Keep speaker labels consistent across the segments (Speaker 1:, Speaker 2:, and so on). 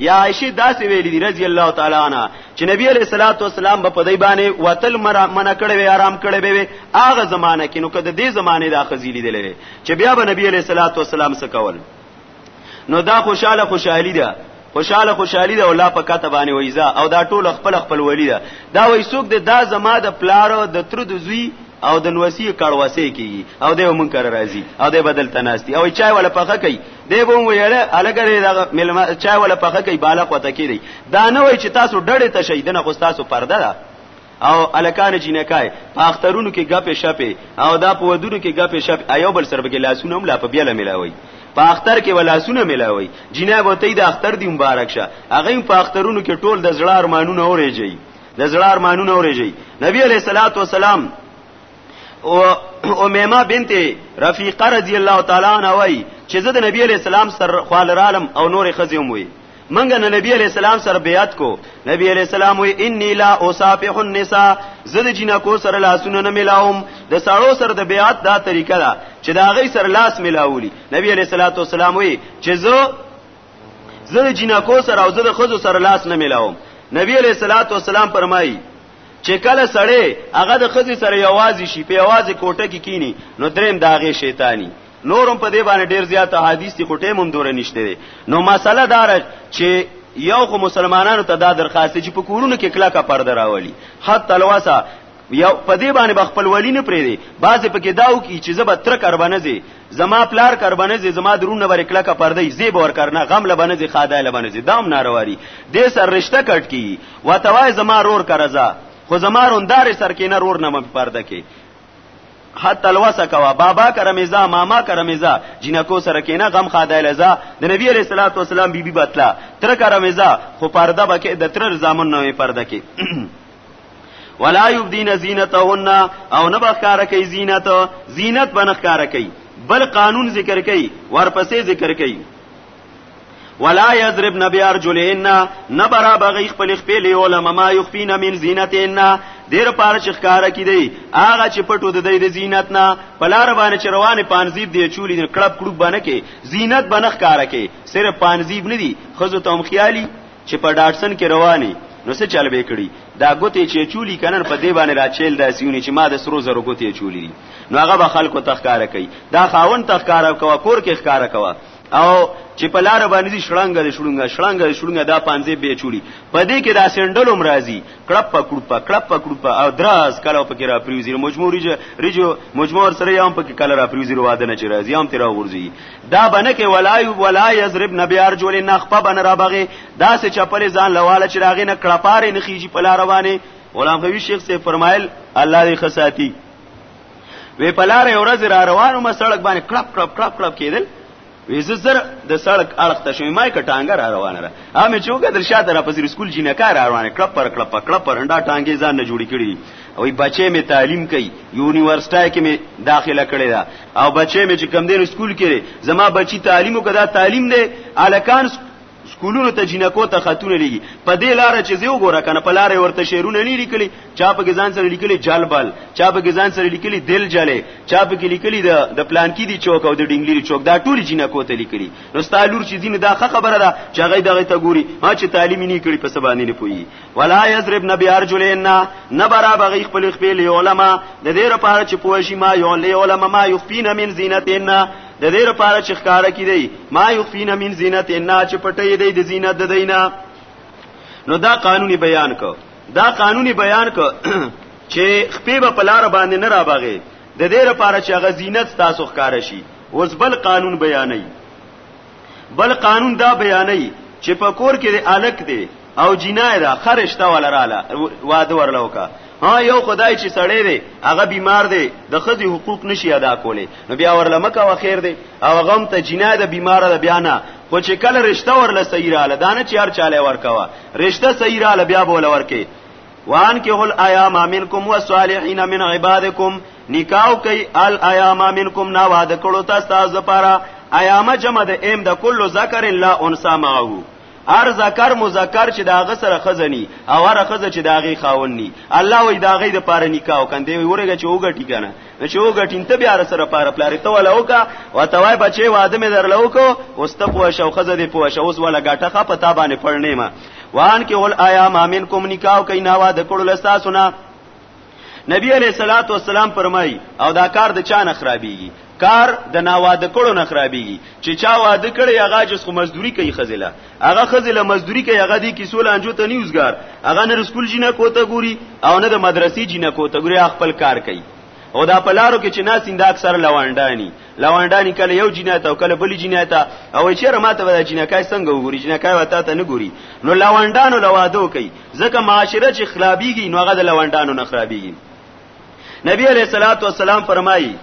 Speaker 1: یا عائشه داسې ویلې دي رضی الله تعالی عنها چې نبی علیہ الصلوۃ والسلام په دای باندې وتل منع کړي وي آرام کړي وي هغه زمانہ کې نو کده دې زمانه دا خزیلی دی لري چې بیا به نبی علیہ الصلوۃ والسلام څه کول نو دا خوشاله خوشحالي ده خوشاله خوشحالي ده الله په کاته باندې وایزا او دا ټول خپل خپل ولی ده دا وای سوق ده دا زما د پلارو د تر د زوی او د نوسی کړوسه کیږي او د یو منکر راځي او د بدل تناستی او چای ولا پخه کوي دی به ویل الګره دا ملما چای ولا پخه کوي بالا قوت کیږي دا نه وای چې تاسو ډړې ته شي دنه خو تاسو پرده ده او الکان جنکای په اخترونو کې غپې شپې او دا په ودونو کې غپې شپې ایو بل سره به لاسونه هم لا په بیاله ملاوي په اختر کې ولاسونه ملاوي جناب ته د اختر دی مبارک شه هغه په اخترونو کې ټول د زړه ارمانونه اورېږي د زړه ارمانونه ورېږي نبی علیہ الصلوۃ والسلام او امیمه بنت رفیقه رضی الله تعالی عنها وای چې زه د نبی علیہ السلام سره خالرالم او نور خزم وای منګه نه نبی علیہ السلام سره بیعت کو نبی علیہ السلام وی انی لا اصافح النساء زه د جنکو سره لاسونه نه ملاوم د ساړو سره د بیعت دا طریقه ده چې دا غي سره لاس ملاولی نبی علیہ الصلوۃ والسلام وی چې زه زه د جنکو سره او زه د خزو سره لاس نه ملاوم نبی علیہ الصلوۃ والسلام فرمایي چې کله سړی هغه د خزي سره یوازې شي په یوازې کوټه کې کینی نو دریم داغه شیطانی نورم په دې باندې ډیر زیات حدیث دي کوټه مم دوره نشته دي نو مسله دار چې یو خو مسلمانانو ته دا درخواست چې په کورونو کې کلاکه پرده راولي حتی لواسه یو په دې باندې به خپل ولی نه پرې دی بعضې په کې داو کی چې زه به تر کربنه ځي زما پلار کربنه ځي زما درونه بر کله کا پردې زی بور کرنا غم لبنه ځي خاده لبنه ځي دام نارواري دې سر رشتہ کټ کی وتوای زما رور کرزا خو زما روندار سر کې نه رور نه مې پرده کې حتی الوسه کوا بابا کرمیزا ماما کرمیزا جنکو سره کینه غم خاده لزا د نبی علیہ الصلوۃ والسلام بیبي بتلا تر کرمیزا خو پرده بکې د تر زامن نوې پرده کې ولا یبدین زینتهن او نه بخاره کوي زینت زینت بنخاره کوي بل قانون ذکر کوي ورپسې ذکر کوي ولا یضرب نبی ارجلهن نه برابر غی خپل خپل علماء ما یخفین من زینتهن دیر پار چې ښکارا کی دی هغه چې پټو د دې زینت نه پلار باندې چې روانه پانزیب دی چولی کړب کړب باندې کې زینت باندې ښکارا کې صرف پانزیب نه دی خزو ته هم خیالي چې په ډاټسن کې رواني نو څه چل به کړي دا ګوتې چې چولی کنن په دی باندې راچیل داسیونی چې ما د سرو زرو ګوتې چولی دي نو هغه به خلکو تخکاره کوي دا خاون تخکاره کوه کور کې ښکاره کوه او چې په لار باندې دي شړنګ دي شړنګ شړنګ دي شړنګ دا پانځه به چولی په دې کې دا سندل هم راځي کړپ پکړپ کړپ پکړپ او دراز کله پکې را پریوزي مجموعي رجو مجموعي سره یو پکې کله را پریوزي واده نه چې راځي هم تیر ورځي دا بنه کې ولای ولا یضربن بیارجل نخپه بن ربغه دا سه چپل ځان لواله چې راغې نه کړه پاره نه خيږي په لار روانه غلام خوی شیخ سے فرمایل الله دې خساتی وی په لار یو ورځ را روانو ما سړک باندې کړپ کړپ کړپ کړپ کېدل وی زه زر د سړک اړخ ته شوم ما کټانګه را روانه را امه چوکه در شاته را پسې سکول جنکا را روانه کړپ پر کړپ کړپ پر انډا ټانګې ځان نه جوړی کړی او بچې مې تعلیم کوي یونیورسيټي کې مې داخله کړې ده او بچې مې چې کم دین سکول کې زما بچي تعلیم وکړه تعلیم دی الکان سکولونو ته جنکو ته خاتون لګي په دې لار چې زیو ګوره کنه په لار ورته شعرونه نه لیکلي چا په ځان سره لیکلي جالبال چا په ځان سره لیکلي دل جلې چا په لیکلي د د پلان کې دی چوک او د ډنګلي چوک دا ټول جنکو ته لیکلي نو ستالور چې دین دا خبره ده چې هغه دغه ته ګوري ما چې تعلیم نه کړی په سبا نه پوي ولا یضربن بیارجلین نه برابر غی خپل خپل علما د دې لپاره چې پوښی ما یو له علما ما یخفین من زینتین د دې لپاره چې ښکارا کړي ما یخفین من زینتین چې پټې دی د زینت د دینه نو دا قانوني بیان کو دا قانوني بیان کو چې خپې په پلار باندې نه رابغه د دې لپاره چې غزینت تاسو ښکارا شي اوس بل قانون بیانوي بل قانون دا بیانې چې په کور کې د الک دی او جنای دا خرشته ولراله واده ورلو کا ها یو خدای چې سړی دی هغه بیمار دی د خدي حقوق نشي ادا کولی نو بیا ورله مکه واخیر دی او غم ته جنای د بیمار د بیانه خو چې کله رشته ورله سیراله دانه چې هر چاله ورکوا رشته سیراله بیا بوله ورکه وان کې هل ایام منکم والصالحین من عبادکم نکاو کوي ال ایام منکم نا واد کړو تاسو تاسو لپاره ایام جمع د ایم د کل ذکر لا انثى معه ار ذکر مذکر چې داغه سره خزنی او ار خزه چې داغه خاونی الله وی داغه د پاره نکاح کندې ورګه چې وګټی کنه چې وګټین ته بیا سره پاره پلاری ته ولا وکا وتوای بچي واده مې درلو کو اوس ته پوښو خزه دې پوښو اوس ولا ګټه خه پتا باندې پړنې ما وان کې اول آیا ما منکم نکاو کینا وا د کړو لستا سنا نبی علیہ الصلوۃ والسلام فرمای او دا کار د چا نه خرابېږي کار د ناواده کړو نه خرابېږي چې چا واده کړي هغه جس خو مزدوري کوي خزله هغه خزله مزدوري کوي هغه دي کیسو لانجو ته نیوزګار هغه نه سکول جنہ کوته ګوري او نه د مدرسې جنہ کوته ګوري خپل کار کوي او دا پلارو کې چې ناس انده اکثر لوانډانی لوانډانی کله یو جنایت او کله بل جنایت او چیرې ماته ودا جنکای څنګه وګوري جنکای وتا ته نه ګوري نو لوانډانو لوادو کوي ځکه معاشره چې خرابيږي نو هغه د لوانډانو نه خرابيږي نبی علیہ الصلوۃ والسلام فرمایي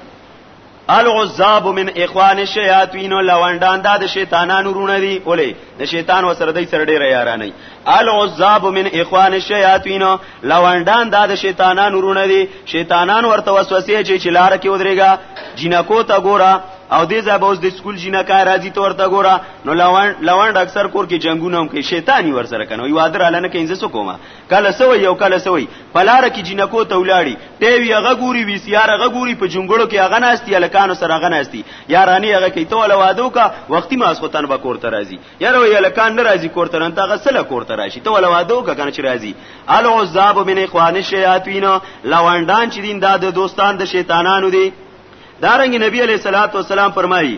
Speaker 1: العذاب من اخوان الشیاطین لوانډان دا د شیطانانو رونه دي اوله د شیطان وسره دای سره ډیر یاران نه العذاب من اخوان الشیاطین لوندان دا د شیطانانو ورونه دي شیطانان ورته وسوسه چي چې لار کې ودرېګا جنکو ته ګورا او دې ځای به اوس د سکول جنکا راځي ته ورته ګورا نو لوند لوند اکثر کور کې جنگونه هم کوي شیطانی ورسره کنه وي وادر علنه کې انځه سو کومه کله سوی او کله سوی په لار کې جنکو ته ولاړی ټي وي هغه ګوري وی سي هغه ګوري په جونګړو کې هغه ناشتي الکانو سره هغه ناشتي یارانی هغه کوي ته ولا وادو کا وختي ما اسخو تن به کور ته راځي یاره وی الکان نه راځي کور ته نن تا غسل کور ته راشي ته ولا وادو کا کنه چې راځي العذاب من اخوان الشیاطین لواندان چې دین دا د دوستان د شیطانانو دي دارنګ نبی علیہ الصلوۃ والسلام فرمایي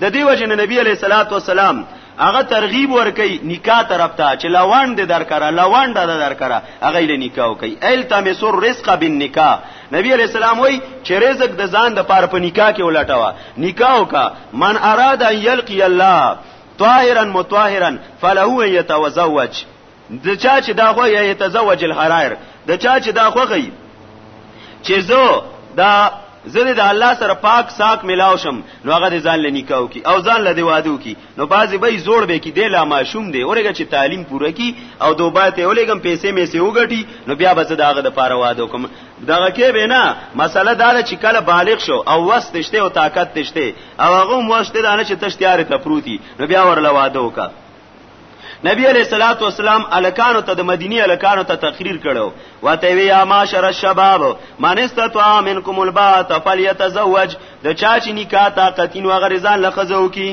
Speaker 1: د دې وجه نه نبی علیہ الصلوۃ والسلام هغه ترغیب ورکي نکاح طرف ته چې لوان دې درکره لوان دې درکره هغه له نکاح کوي ال تمسر رزق بالنکاح نبی علیہ السلام وای چې رزق د ځان د پاره په نکاح کې ولټاوه نکاح وکا من اراد ان یلقی الله طاهرا متطهرا فله یتزوج د چا چې دا خو یې تزوج الحرائر د چا چې دا خو غي چې زه دا زره د الله سره پاک ساک ملاو شم نو هغه ځان له نکاو کی او ځان له دیوادو کی نو بازي به زوړ به کی د لا ماشوم دی اورګه چې تعلیم پوره کی او دوبه ته ولګم پیسې مې سه وګټي نو بیا به زه داغه د پاره واده کوم دغه کې به نه مسله دا چې کله بالغ شو او وستشته او طاقت تشته او هغه موشته دانه چې تشتیار ته پروتي نو بیا ورلواده وکړه نبی علیہ الصلوۃ والسلام الکانو ته د مدینی الکانو ته تقریر کړو وته وی یا معاشر الشباب من استطاع منکم البات فلیتزوج د چا چې نکاح طاقتین و غریزان لخذو کی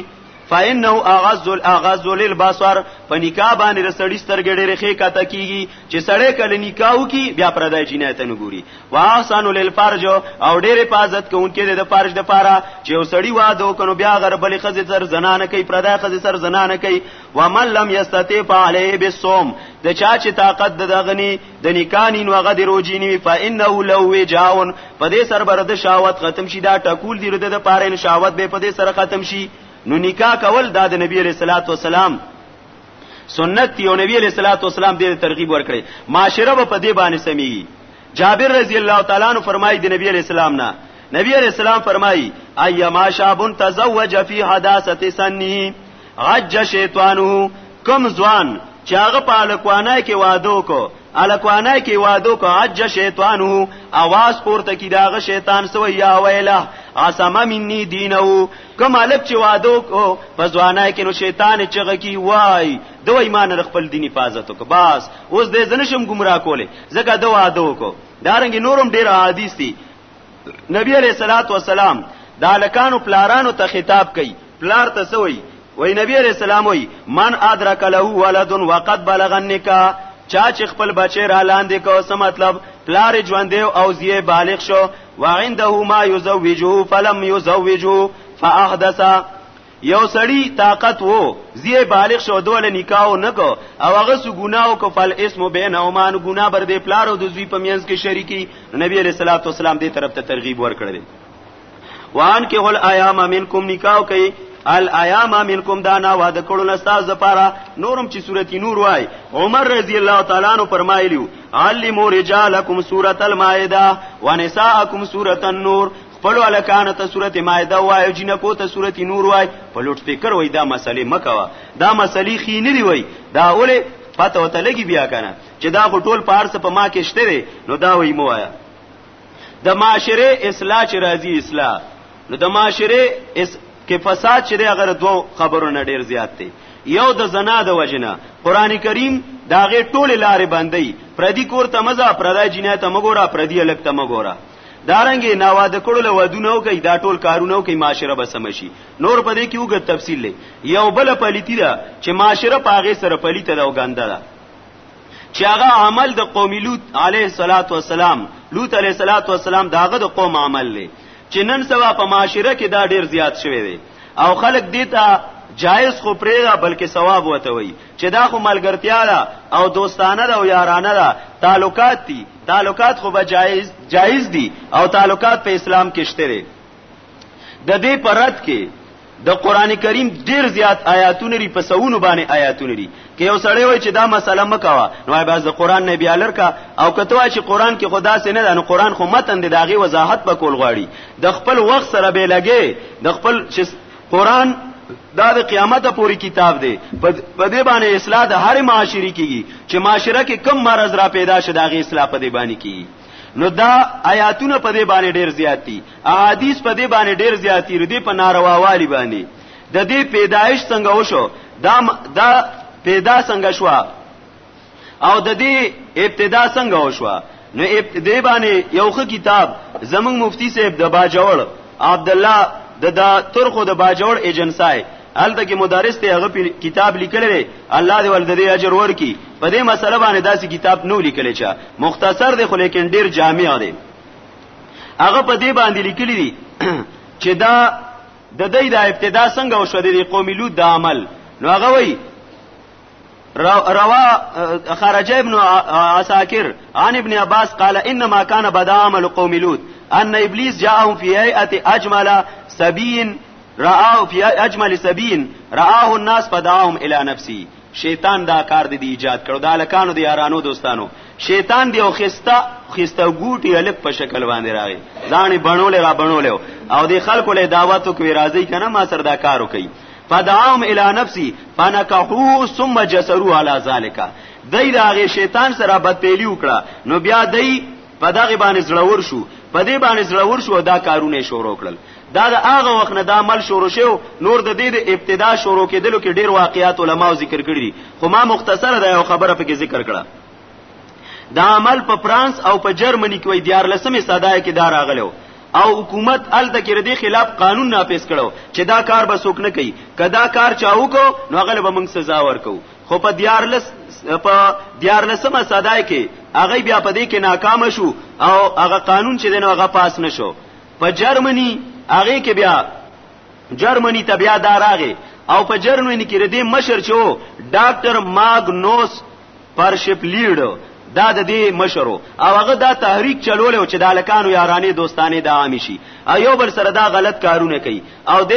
Speaker 1: فإنه اغز الاغز للبصر په نکاح باندې سړی سترګې ډېرې خې کاته کیږي چې سړی کله نکاح وکي بیا پردای جنایت نه ګوري واحسن للفرج او ډېر حفاظت کوونکې د فرج د پاره چې وسړی وادو کنو بیا غربلې خزې سر زنانه کوي پردا خزې سر زنانه کوي ومن لم یستطيع فعليه بالصوم د چا چې طاقت د دغنی د نکانی نو غد روجینی فانه لو وجاون په دې سر بر د شاوت ختم شي دا ټکول دی د پاره ان شاوت به په دې سره ختم شي نو نکاح کول دا د نبی رسول الله سنت یو نبی علیہ الصلوۃ والسلام دې ترغیب ورکړي معاشره په دې باندې سمي جابر رضی الله تعالی عنہ فرمایي د نبی علیہ السلام نه نبی علیہ السلام فرمایي ايما شاب تزوج فی حداثه سنه عج شیطانه کم ځوان چې هغه په الکوانه کې وادو کو الکوانه کې وادو کو عج شیطانه आवाज پورته کی داغه شیطان سو یا ویله اسما منی دینو کوم الک چې وادو کو په ځوانای کې نو شیطان چغه کی وای دوه ایمان د خپل دین حفاظت وک بس اوس دې زنشم گمراه کوله زکه دوه وادو کو دارنګ نورم ډیر حدیث دي نبی علیہ الصلات والسلام دا لکانو پلارانو ته خطاب کوي پلار ته سوی وای نبی علیہ السلام وای من ادرک له ولد وقد بلغ النکاح چا چې خپل بچی را لاندې کو څه مطلب پلار ژوند او زیه بالغ شو وعنده ما يزوجه فلم يزوجه فاحدث یو سړی طاقت وو زی بالغ شو دول نکاو نکو او هغه سو ګناو کو فل اسم بینهما نو ګنا بر دې پلارو د زوی په مینس کې شریکی نبی علیہ الصلوۃ والسلام دې طرف ته ترغیب ورکړل وان کې هل ایام منکم نکاو کوي الایام منکم دانا وعد کړو نستاز لپاره نورم چې سورتی نور وای عمر رضی الله تعالی عنہ فرمایلیو علموا رجالکم سورۃ المائده ونساءکم سورۃ النور خپل الکان ته سورته مائده وای جنکو ته سورته نور وای په لوټ فکر وای دا مسلې مکوا دا مسلې خینری وای دا اوله پته وته لګي بیا کنه چې دا خو ټول پارس په ما کې شته نو دا وای مو آیا د معاشره اصلاح چې راځي اصلاح نو د معاشره اس کې فساد چې هغه دوه خبرو نه ډیر زیات دی یو د زنا د وجنه قران کریم داغه ټوله لارې باندې پردي کور ته مزه پردای جنې ته مګورا پردي الک ته مګورا دارنګې ناواد کړو له ودونو کوي دا ټول کارونه کوي معاشره به سم شي نور په دې کې وګ تفصیل لې یو بل پلیتی دا چې معاشره پاغه سره پلیته دا وګنده ده چې هغه عمل د قوم لوط علیه الصلاۃ والسلام لوط علیه الصلاۃ والسلام داغه د قوم عمل لې چې نن سبا په معاشره کې دا ډیر زیات شوی دی او خلک دې ته جایز خو پرېږه بلکې ثواب وته وي چې دا خو ملګرتیا ده او دوستانه ده او یارانه ده تعلقات دي تعلقات خو به جایز جایز دي او تعلقات په اسلام کې شته د دې پر رد کې د قران کریم ډیر زیات آیاتونه لري په سونو باندې آیاتونه لري که یو سړی وای چې دا مسله مکوا نو بیا د قران نه بیا لرکا او کته وای چې قران کې خدا سي نه ده نو قران خو متن دی داغي وضاحت په کول غواړي د خپل وخت سره به لګي د خپل چې قران دا د قیامت پورې کتاب دی په دې باندې اصلاح د هر معاشري کیږي چې معاشره کې کم مرز را پیدا شي داغي اصلاح په دې باندې کیږي نو دا آیاتونه په دې باندې ډیر زیات دي احادیث په دې باندې ډیر زیاتی ردی په ناروا والی باندې د دې پیدایش څنګه وشو دا دا پیدا څنګه شو او د دې ابتدا څنګه وشو نو ابتدا باندې یو ښه کتاب زمنګ مفتی صاحب د باجوړ عبد الله د دا ترخو د باجوړ ایجنسای الته کې مدرس ته هغه کتاب لیکل لري الله دې ول دې اجر ورکي په دې مسله باندې داسې کتاب نو لیکل چا مختصر دی خو لیکن ډیر جامع دی هغه په دې باندې لیکلي دي چې دا د دې د ابتدا څنګه وشو د قومي لود د عمل نو هغه وایي روا خرج ابن عساکر عن ابن عباس قال انما كان بدا عمل قوم لوط ان ابلیس جاءهم في هيئه اجمل سبين رآه في اجمل سبين رآه الناس فدعاهم الى نفسه شیطان دا کار دی ایجاد کړو دا لکانو دی یارانو دوستانو شیطان دی او خستا خستا ګوټي الک په شکل باندې راغی ځانې بڼول را بڼول او دی خلکو له دعوتو کوي راځي کنه ما سر دا کارو کوي فدعاهم الى نفسي فنكحوه ثم جسروا على ذلك دای دا غي شیطان سره بد پیلی وکړه نو بیا دای په دغه باندې زړور شو په دې باندې زړور شو دا کارونه شروع کړل دا د هغه وخت نه دا عمل شروع شو نور د دې د ابتدا شروع کېدلو کې ډېر واقعیات علما ذکر کړی دي خو ما مختصره دا یو خبره پکې ذکر کړه دا عمل په فرانس او په جرمني کې وای دیار لسمه صدای کې دا راغلو او حکومت ال د کړه دی خلاف قانون نافذ کړو چې دا کار به سوک نه کوي کدا کار چاو کو نو غل به موږ سزا ورکو خو په دیارلس په دیارلسمه صدای کې هغه بیا په دې کې ناکام شو او هغه قانون چې دنو هغه پاس نشو په جرمني هغه کې بیا جرمني ته بیا دا راغې او په جرمني کې د دې مشر چې و ډاکټر ماګنوس پرشپ لیډ دا د دې مشرو او هغه دا تحریک چلول او چې د الکانو یارانې دوستانې د عام شي ایو بل سره دا غلط کارونه کوي او د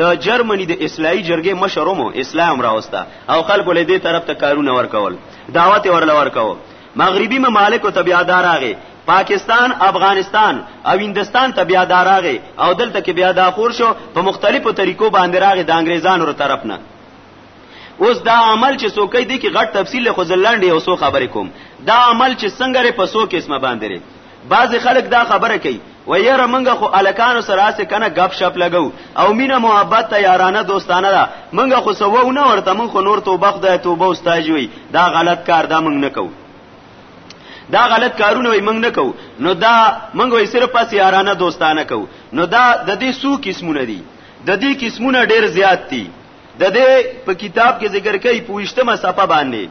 Speaker 1: د جرمني د اصلاحي جرګې مشرومو اسلام راوستا او خلکو له دې طرف ته کارونه ورکول دعوت ورل ورکول مغربي ممالک ته بیا داراغه پاکستان، افغانستان او هندستان ته بیا دا راغی او دلته کې بیا دا خور شو، په مختلفو طریقو باندې راغی د انګریزانو له طرف نه. اوس دا عمل چې څوکۍ دی کې غټ تفصیل له خو ځلنډې او سو خبرې کوم دا عمل چې څنګه ری په سو قسمه باندې ری بعض خلک دا خبره کوي و یره منګه خو الکانو سره اسه کنه غب شپ لګو او مینه محبت ته یارانه دوستانه ده منګه خو سوو نه ورته من خو نور توبه خدای توبه استاجوي دا غلط کار دا منګ نه کوو دا غلط کارونه وي موږ نه کوو نو دا موږ وي صرف پس یارانه دوستانه کوو نو دا د دې سو قسمونه دي د دې قسمونه ډېر زیات دي د دې په کتاب کې ذکر کوي پوښتمه صفه باندې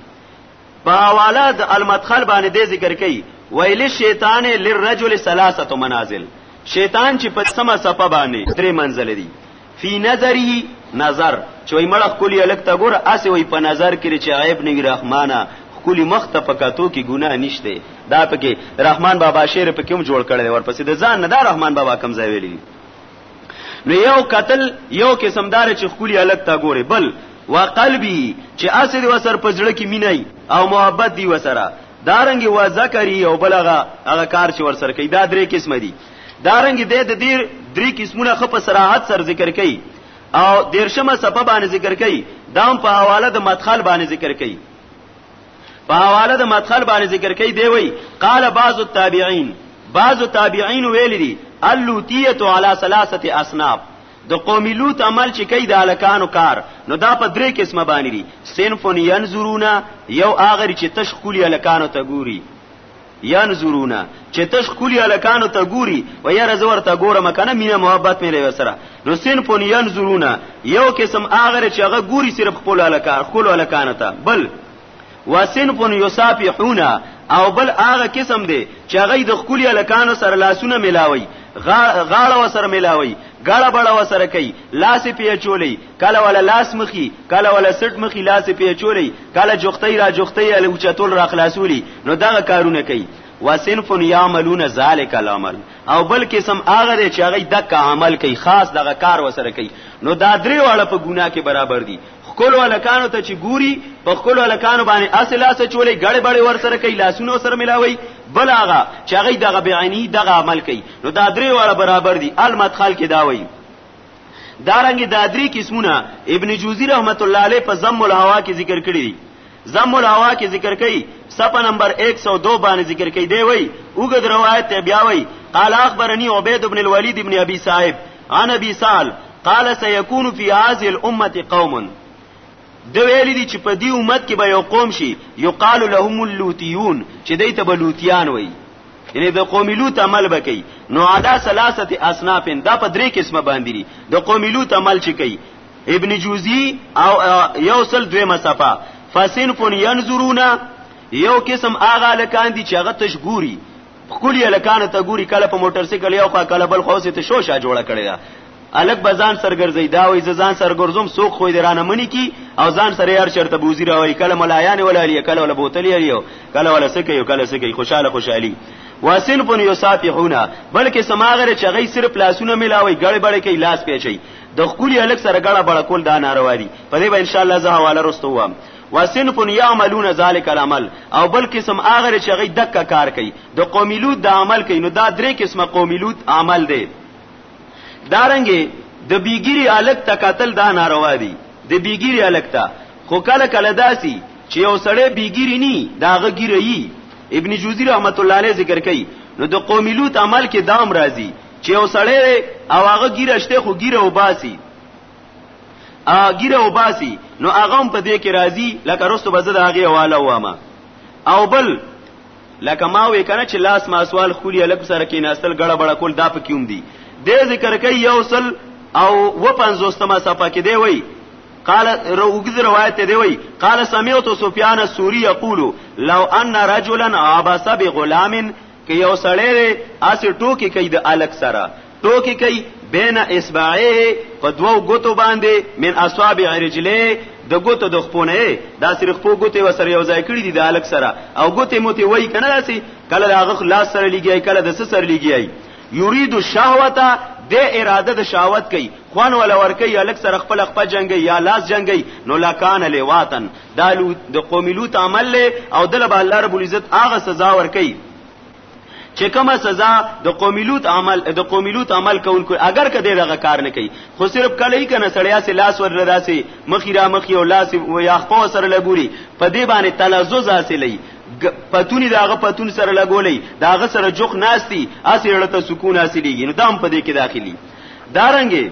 Speaker 1: په حواله د المدخل باندې دې ذکر کوي ویل شیطان للرجل ثلاثه منازل شیطان چې په سمه صفه باندې درې منزل دي فی نظره نظر چې وای مړه خولي الک تا ګور اسه وای په نظر کې چې عیب نوی رحمانه خولي مخ ته پکاتو کې ګناه نشته دا پکې رحمان بابا شعر پکې هم جوړ کړي ورپسې د ځان نه دا رحمان بابا کم ځای ویلی نو یو قتل یو قسم دار چې خولي الک تا ګوره بل وقلبي چې اسه دی وسر په ځړه کې مینای او محبت دی وسره دارنګ و ذکری او بلغه هغه کار چې ورسره کوي دا درې قسم دي دارنګ د دې دیر درې قسمونه خپ صراحت سر ذکر کړي او دیرشمه سبب باندې ذکر کړي دام په حواله د مدخل باندې ذکر کړي په حواله د مدخل باندې ذکر کړي دی وی قال بعض التابعین بعض التابعین ویل دي اللوتیه علی ثلاثه اصناف د قومي لوط عمل چې کوي د الکانو کار نو دا په درې قسمه باندې دي سینفون ينظرونا یو اغری چې تش کولی الکانو ته ګوري ينظرون چې تش کلی الکانو ته ګوري و یاره زور ته ګورم کنه مینه محبت مې لري سره نو سین پون ينظرون یو قسم اغه چې هغه ګوري صرف خپل الکان خپل الکان ته بل وسین پون یصافحون او بل هغه قسم دی چې هغه د خولي الکانو سره لاسونه ملاوي غاړه وسره ملاوي ګړه بړه وسره کوي لاس پیچولي کله ولا لاس مخي کله ولا سټ مخي لاس په چولې کله جوختي را جوختي ال اوچتول را خلاصولي نو دا کارونه کوي وسنف يعملون ذلك العمل او بل قسم هغه دی چې هغه دک عمل کوي خاص دغه کار وسره کوي نو دا درې واړه په ګناه کې برابر دي خپل ولکانو ته چې ګوري په خپل ولکانو باندې اصل اسه چولې ګړې بړې ور سره کوي لاسونو سره ملاوي بل هغه چې هغه دغه بیانی دغه عمل کوي نو دا درې واړه برابر دي المدخل کې دا وایي دارنګ دا درې قسمونه ابن جوزی رحمت الله علیه په ضم الهوا کې ذکر کړی دي ضم الهوا کې ذکر کړي صفه نمبر 102 باندې ذکر کړي دی وای اوګد روایت ته بیا وای قال اخبرني عبید ابن الولید ابن ابي صاحب عن ابي سال قال سيكون في هذه الامه قوم د ویلي دي چې په دې امت کې به یو قوم شي یقال لهم اللوتیون چې دوی ته به لوتیان وایي یعنی د قوم لوط عمل بکئی نو علا ثلاثه اصناف دا په درې قسمه باندې دي د قوم لوط عمل چې کوي ابن جوزی او یو سل دوی مصفه فسنف ينظرون یو قسم آغا لکان دي چې هغه تشګوري خپل لکان ته ګوري کله په موټر سایکل یو خوا کله بل خو سه ته شوشه جوړه کړی دا الګ بزان سرګرځي دا وې ځان سرګرزوم سوق خو دې رانه منی کی او ځان سره یار شرط بوزي راوي کله ملایان ولا لري کله ولا بوتل یو کله ولا سکه یو کله سکه خوشاله خوشحالي واسنف یصافحون بلکې سماغره چغې صرف لاسونه ملاوي ګړې بړې کې لاس پیچي د خولي الګ سره ګړه بړه کول دا ناروا دي په دې به ان شاء الله زه حواله رسته وم وسنف يعملون ذلك العمل او بل قسم اغه چې غي دک کار کوي د قومي لود د عمل کوي نو دا درې قسمه قومي لود عمل دی دارنګي د دا بیګيري الګ ته قتل دا ناروا دي د بیګيري الګ ته خو کله کله داسي چې یو سړی بیګيري ني داغه ګیري ابن جوزی رحمت الله علیه ذکر کوي نو د قوم لوط عمل کې دام راځي چې یو سړی او هغه ګیرشته خو ګیره وباسي ا ګیره وباسي نو هغه په دې کې راځي لکه رستو بزد هغه والا وامه او بل لکه ما وې کنه چې لاس ما سوال خولي الک سره کې ناستل غړه بړه کول دا پکې هم دي د ذکر کوي یو سل او و پنځوستمه صفه کې دی وای قال روغز روایت دی وای قال سمعت سفیان الثوری یقول لو ان رجلا عبس بغلام کې یو سړی اسی ټوکی کوي د الک سره ټوکی کوي بین اصبعه په دوو ګوتو باندې من اصابع رجله د ګوتو د خپونه دا سر خپو ګوتې وسره یو ځای کړی دي د الک سره او ګوتې موتې وای کنه داسي کله د هغه لاس سره لګیای کله د سر لګیای یرید الشهوته د اراده د شاوت کوي خوان ولا ور کوي الک سره خپل خپل جنگي یا لاس جنگي نو لکان لواتن دالو د قوملوت عمل له او دل به الله رب العزت هغه سزا ور کوي چې کومه سزا د قومي لوط عمل د قومي لوط عمل کوونکو اگر کده دغه کار نه کوي خو صرف کله یې کنه سړیا سي لاس ور لداسي مخی را مخی او لاس و یا خپو سره لګوري په دې باندې تلزز حاصلې پتونی داغه پتون سره لګولې داغه سره جوخ ناشتي اسی اړه ته سکون حاصلېږي نو دام په دې کې داخلي دارنګي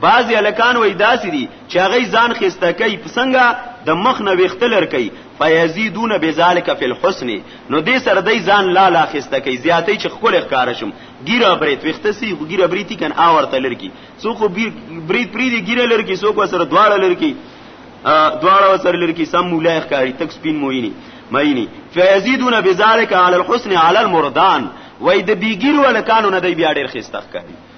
Speaker 1: بعضی الکان وای داسې دي چې هغه ځان خسته کوي څنګه د مخ نه وختلر کوي فیزيدون بذالک فی الحسن نو دې سره دای ځان لا لا خسته کوي زیاتې چې خپل ښکار شم ګیره بریت وختسی ګیره بریتی کن آورته لرکی څوک بریت پری دی ګیره لرکی څوک سره دواړه لرکی دواړه سره لرکی سم مولای ښکاری تک سپین موینی مینی فیزيدون بذالک علی الحسن علی المردان وای د بیګیر ولکانو نه دی بیا ډیر خسته ښکاری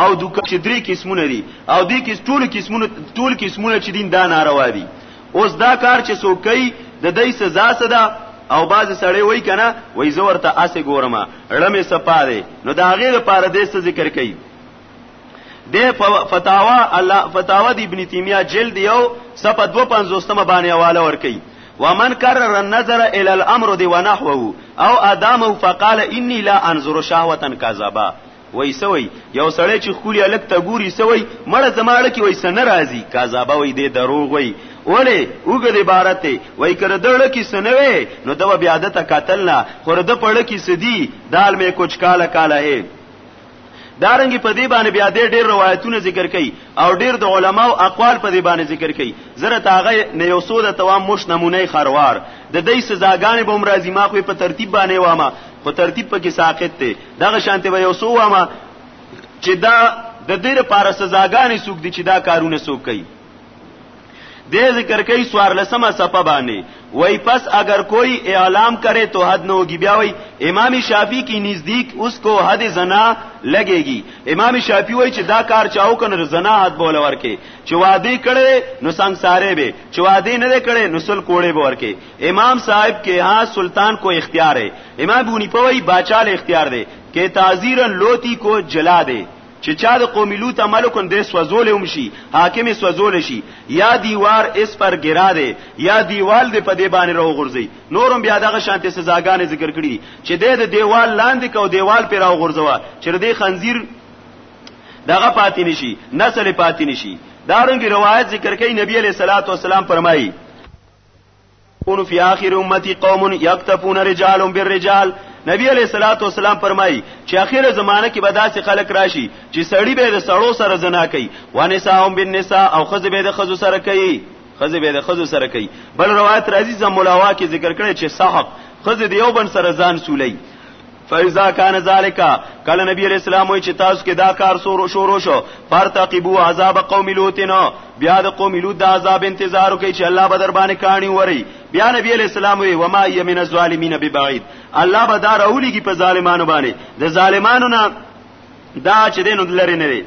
Speaker 1: او د چې درې قسمونه دي او دې کې ټول قسمونه ټول قسمونه چې دین دا ناروا دي اوس دا کار چې څوک کوي د دې سزا سره او باز سړی وای کنه وای زه ورته اسه ګورم ړمه سپاره نو دا غیر لپاره دې څه ذکر کوي د فتاوا الله فتاوا د ابن تیمیه جلد یو صفه 250 باندې حواله ور کوي ومن کرر النظر الى الامر دی ونحوه او ادامه فقال اني لا انظر شهوه كذبا وای سوی یو سړی چې خولي الک ته ګوري سوی مړه زماړه کې وای سن راضي کاذابه وای دې دروغ وای وله وګد عبارت وای کړه دړه کې سنوي نو د بیا د تکاتل نه خور د پړه کې سدي دال مې کوچ کاله کاله هي دارنګ په دې باندې بیا دې ډېر روایتونه ذکر کړي او ډېر د علماو اقوال په دې باندې ذکر کړي زره تاغه نه یو سود توام مش نمونه خروار د دې سزاګانې به مرضی ما خو په ترتیب باندې وامه خو ترتیب پکې ساقط ته دغه شانته به یو سو ما چې دا د دې لپاره سزاګانې سوق دي چې دا کارونه سوق کوي د ذکر کوي سوار لسمه صفه باندې وای پس اگر کوئی اعلام کرے تو حد نہ ہوگی بیا وای امام شافعی کی نزدیک اس کو حد زنا لگے گی امام شافعی وای چې دا کار چاو کنه زنا حد بول ورکه چې وادي کړي نو څنګه ساره به چې وادي نه کړي نو سل کوړې به ورکه امام صاحب کې ها سلطان کو اختیار ہے امام بونی پوي باچا له اختیار دی کې تعذیرن لوتی کو جلا دی چې چا د قوم لوط عمل کون د سوزول هم شي حاکم سوزول شي یا دیوار اس پر ګرا دی یا دیوال د په دی باندې راو غورځي نورم بیا دغه شانته سزاګانې ذکر کړي چې د دیوال لاندې کو دیوال پر راو غورځوا چې د خنزیر دغه پاتې نشي نسل پاتې نشي دارنګ روایت ذکر کوي نبی علیہ الصلوۃ والسلام فرمایي کون فی آخر امتی قوم یکتفون رجال بالرجال نبی علیہ الصلوۃ والسلام فرمایي چې اخیره زمانہ کې به داسې خلک راشي چې سړی به د سړو سره زنا کوي ونساهم بالنساء او خزه به د خزو سره کوي خزه به د خزو سره کوي بل روایت راځي زمولاوا کې ذکر کړی چې صحق خزه د یو بن سره ځان سولي فاذا كان ذلك کله نبی علیہ السلام وی چې تاسو کې دا کار سورو شروع شو فرتقبو عذاب قوم لوطنا بیا د قوم لوط د عذاب انتظار کوي چې الله به در باندې کانی وری بیا نبی علیہ السلام وی وما یمن الظالمین ببعید الله به دا راولېږي په ظالمانو باندې د ظالمانو نه دا چې دین لري نه دی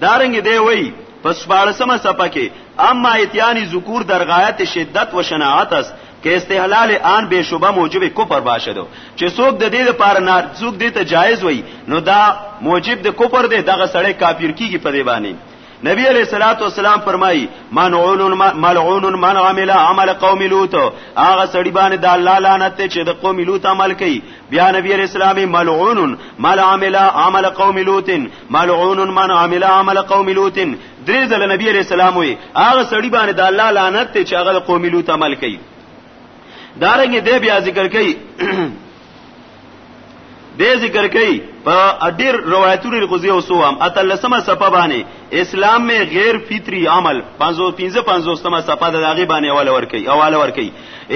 Speaker 1: دارنګ دی وای پس بارسمه سپکه اما اتیانی ذکور در غایت شدت و شناعت است که استحلال آن به شوبه موجب کفر باشدو چې څوک د دې لپاره نه څوک دې ته جایز وای نو دا موجب د کفر دی دغه سړی کافر کیږي په دی باندې نبی علیہ الصلات والسلام فرمایي منعون ملعون من عمل عمل قوم لوط هغه سړي باندې د الله لعنت ته چې د قوم لوط عمل کوي بیا نبی علیہ السلام ملعون مل عمل عمل قوم لوط ملعون من عمل عمل قوم لوط درې ځله نبی علیہ السلام وي هغه سړي باندې د الله لعنت ته چې هغه د قوم لوط عمل کوي دارنګ دې بیا ذکر کوي دې ذکر کوي په ډېر روایتونو کې قضیه وسوم اتلسمه صفه باندې اسلام می غیر فطری عمل 555 سمه صفه د هغه باندې اول ور کوي اول ور کوي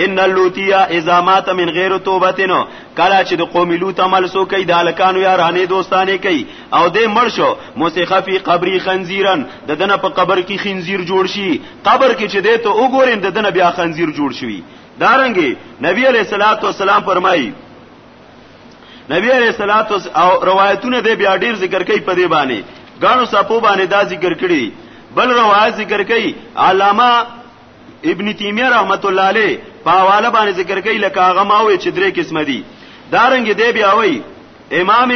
Speaker 1: ان اللوتیا اذا مات من غیر توبتن کلا چې د قوم لوط عمل سو کوي د الکانو یارانه دوستانه کوي او د مړ شو موسیخه فی قبری خنزیرن د دنه په قبر کې خنزیر جوړ شي قبر کې چې د ته وګورین د دنه بیا خنزیر جوړ شي دارنګي نبی علیہ الصلوۃ والسلام فرمایي نبی علیہ الصلوۃ او روایتونه د بیا ډیر ذکر کوي په دې باندې غاڼو سپو باندې دا ذکر کړی بل روایت ذکر کوي علامه ابن تیمیه رحمت الله علیه په حواله باندې ذکر کوي لکه هغه ماوي چې درې قسم دي دارنګ دی بیا وایي امام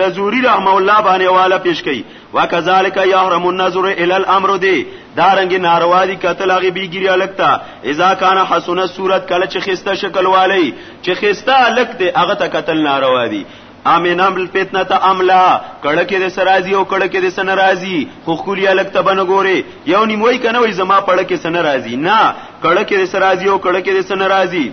Speaker 1: لزوری رحم الله باندې والا پیش کړي وکذالک یحرم النظر الی الامر دی دارنګ ناروا دي قتل هغه بیګری الکتا اذا کان حسن صورت کله چې خسته شکل والی چې خسته الک دی هغه ته قتل ناروا دي امن امل فتنه ته املا کړه کې د سرازي او کړه کې د سن راضي خو خولي الګ ته بن ګوري یو نیموي کنه وای زما پړه کې سن راضي نه کړه کې د سرازي او کړه کې د سن راضي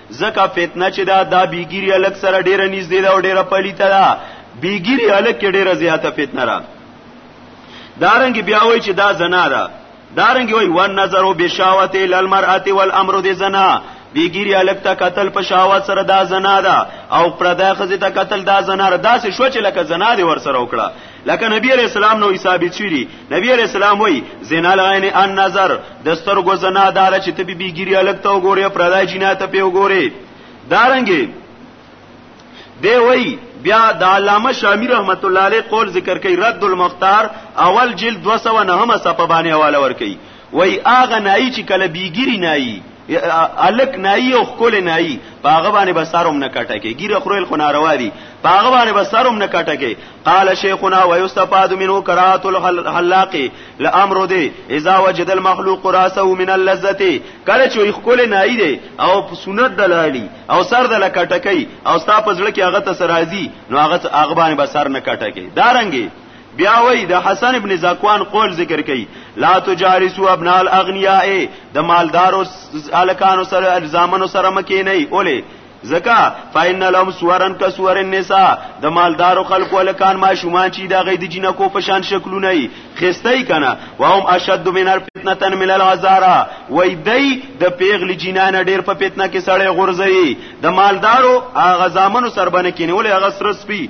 Speaker 1: زکه فتنه چې دا دا بیګیری الک سره ډیره نږدې ده او ډیره پلیته ده بیګیری الک کې ډیره زیاته فتنه را دارنګ بیا وای چې دا زنا ده دارنګ وای ون نظر بشاوت للمرأه والامر ذ زنا بیګیری الک ته قتل په شاوت سره دا زنا ده او پرده خزه ته قتل دا زنا ده دا څه شو چې لکه زنا دی ور سره وکړه لکه نبی علیہ السلام نو ثابت شری نبی علیہ السلام وای زنا العين ان نظر د سترګو زنا دار چې ته بي ګيري الګ ته وګوري پردای جنات په وګوري دارنګي دی وای بیا د علامه شامی رحمت الله علیه قول ذکر کوي رد المختار اول جلد 209 صفه باندې حواله ور کوي وای هغه نای چې کله بیګری نای الک نای او خکول نای پاغه باندې بساروم نه کټه کې ګیره خرویل خو ناروا دي پاغه باندې بساروم نه کټه کې قال شیخنا ويستفاد منه قرات الحلاق لامر دي اذا وجد المخلوق راسه من اللذه کله چې خکول نای دي او سنت دلالی او سر دل کټه کې او ستا پزړه کې هغه تسرازي نو هغه هغه باندې بسار نه کټه کې دارنګي بیا وای د حسن ابن زکوان قول ذکر کړي لا تجارسوا ابن الاغنیاء د مالدارو الکانو سره الزامنو سره مکه نه اوله زکا فإن لهم سورن كسور النساء د مالدارو خلکو الکان ما شومان چې دا غي د جنکو په شان شکلونه ای خستای کنه وهم اشد من الفتنه من العذارا وای دی د پیغل جنان ډیر په فتنه کې سړی غورځي د مالدارو هغه زامنو سربنه کینول هغه سرسپی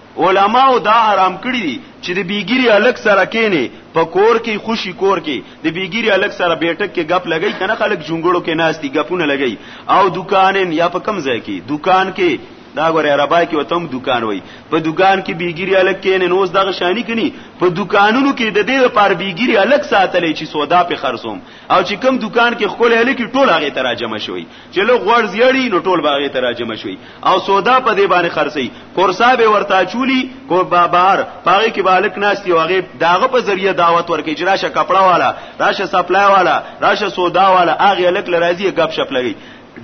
Speaker 1: علماو دا حرام کړی دی چې د بیګری الک سره کینې په کور کې خوشي کور کې د بیګری الک سره بیٹک کې غپ لګی کنه خلک جونګړو کې ناشتي غپونه لګی او دکانن یا په کم ځای کې دکان کې دا غره عربای کې وتم دکان وای په دکان کې بیګری الک کینې نوز دغه شانی کني په دکانونو کې د دې لپاره بیګری الک ساتلې چې سودا په خرصوم او چې کم دکان کې خپل الک ټول هغه تراجمه شوی چې لو غوړ زیړی نو ټول باغې ته راجمع شوي او سودا په دې باندې خرڅي کورسا به ورته چولی کو بهر پاره کې بالک ناشتي او هغه داغه په ذریعہ دعوت ورکې چې راشه کپڑا والا راشه سپلای والا راشه سودا والا هغه لک لراځي غب شپ لګي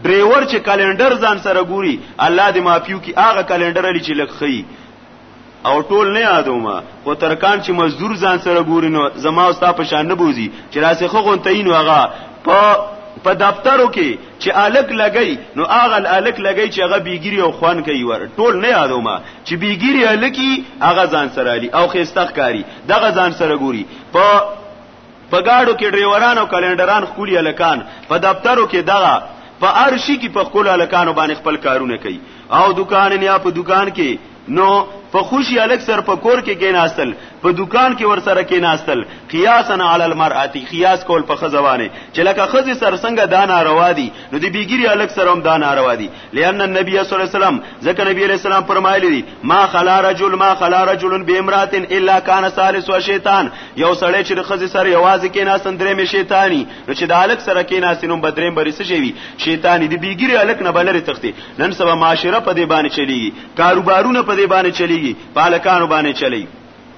Speaker 1: ډرایور چې کلندر ځان سره ګوري الله دې معافيو کې هغه کلندر لري چې لک خي او ټول نه یادوم خو ترکان چې مزدور ځان سره ګوري نو زما او ستا په شان نه بوزي چې راسه خو غونتینو هغه په په دفترو کې چې الک لګی نو اغه الک لګی چې هغه بیګری او خوان کوي ور ټول نه یادومه چې بیګری الکی هغه ځان سره علی او خيستخ کاری دغه ځان سره ګوري په په گاډو کې ډرایوران او کلندران خولي الکان په دفترو کې دغه په ارشي کې په خپل الکانو باندې خپل کارونه کوي او دکان نه په دکان کې نو په خوشي الک سر په کور کې کېناستل په دکان کې ور سره کېناستل قیاسا علی المرأه قیاس کول په خزوانه چې لکه خزي سر څنګه دا ناروا دي نو دی بیګری الک سره هم دا ناروا دي لأن النبي صلی الله علیه وسلم ځکه نبی علیہ السلام فرمایلی دی ما خلا رجل ما خلا رجل بامرات الا كان ثالث شیطان یو سړی چې د خزي سره یوازې کې نه سندرې می شیطانی نو چې د الک سره کې نه سينوم بدریم بری څه شي شیطانی دی بیګری الک نه بلری تختی نن سبا معاشره په دې باندې چلیږي کاروبارونه په دې باندې چلیږي پالکانو باندې چلیږي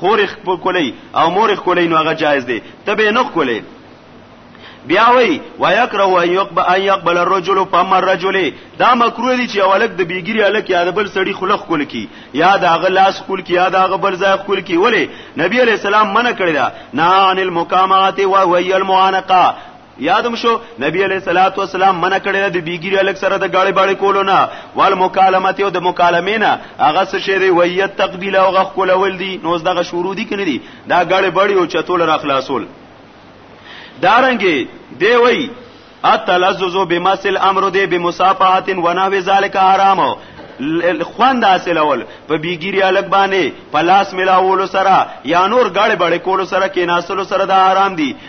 Speaker 1: خور ښکلی او مور ښکلی نو هغه جایز دی ته به نه ښکلی بیا وی ويکره ان يقبل ان يقبل الرجل فم الرجل دا مکروه دي چې اولک د بیګری الک یا د بل سړی خلخ کول کی یا دا غلاس کول کی یا دا غبل ځای کول کی ولی نبی علی السلام منع کړی دا نه عن المقامات و هو المعانقه یادم شو نبی علیہ الصلات والسلام منع کړی د بیګیری الک سره د غاړي باړي کولو نه وال مکالمت او د مکالمې نه هغه څه شی دی ویت تقبیل او غخ کولول دي نو دغه شروع دي کني دي دا غاړي باړي او چتول را خلاصول دارنګي دی وی اتلذذ بمثل امر دی بمصافحه و نحو ذلک حرام خوند حاصلول په بیګیری الګ باندې پلاس ملاولو سره یا نور غړ بړ کولو سره کې ناسلو سره دا حرام دي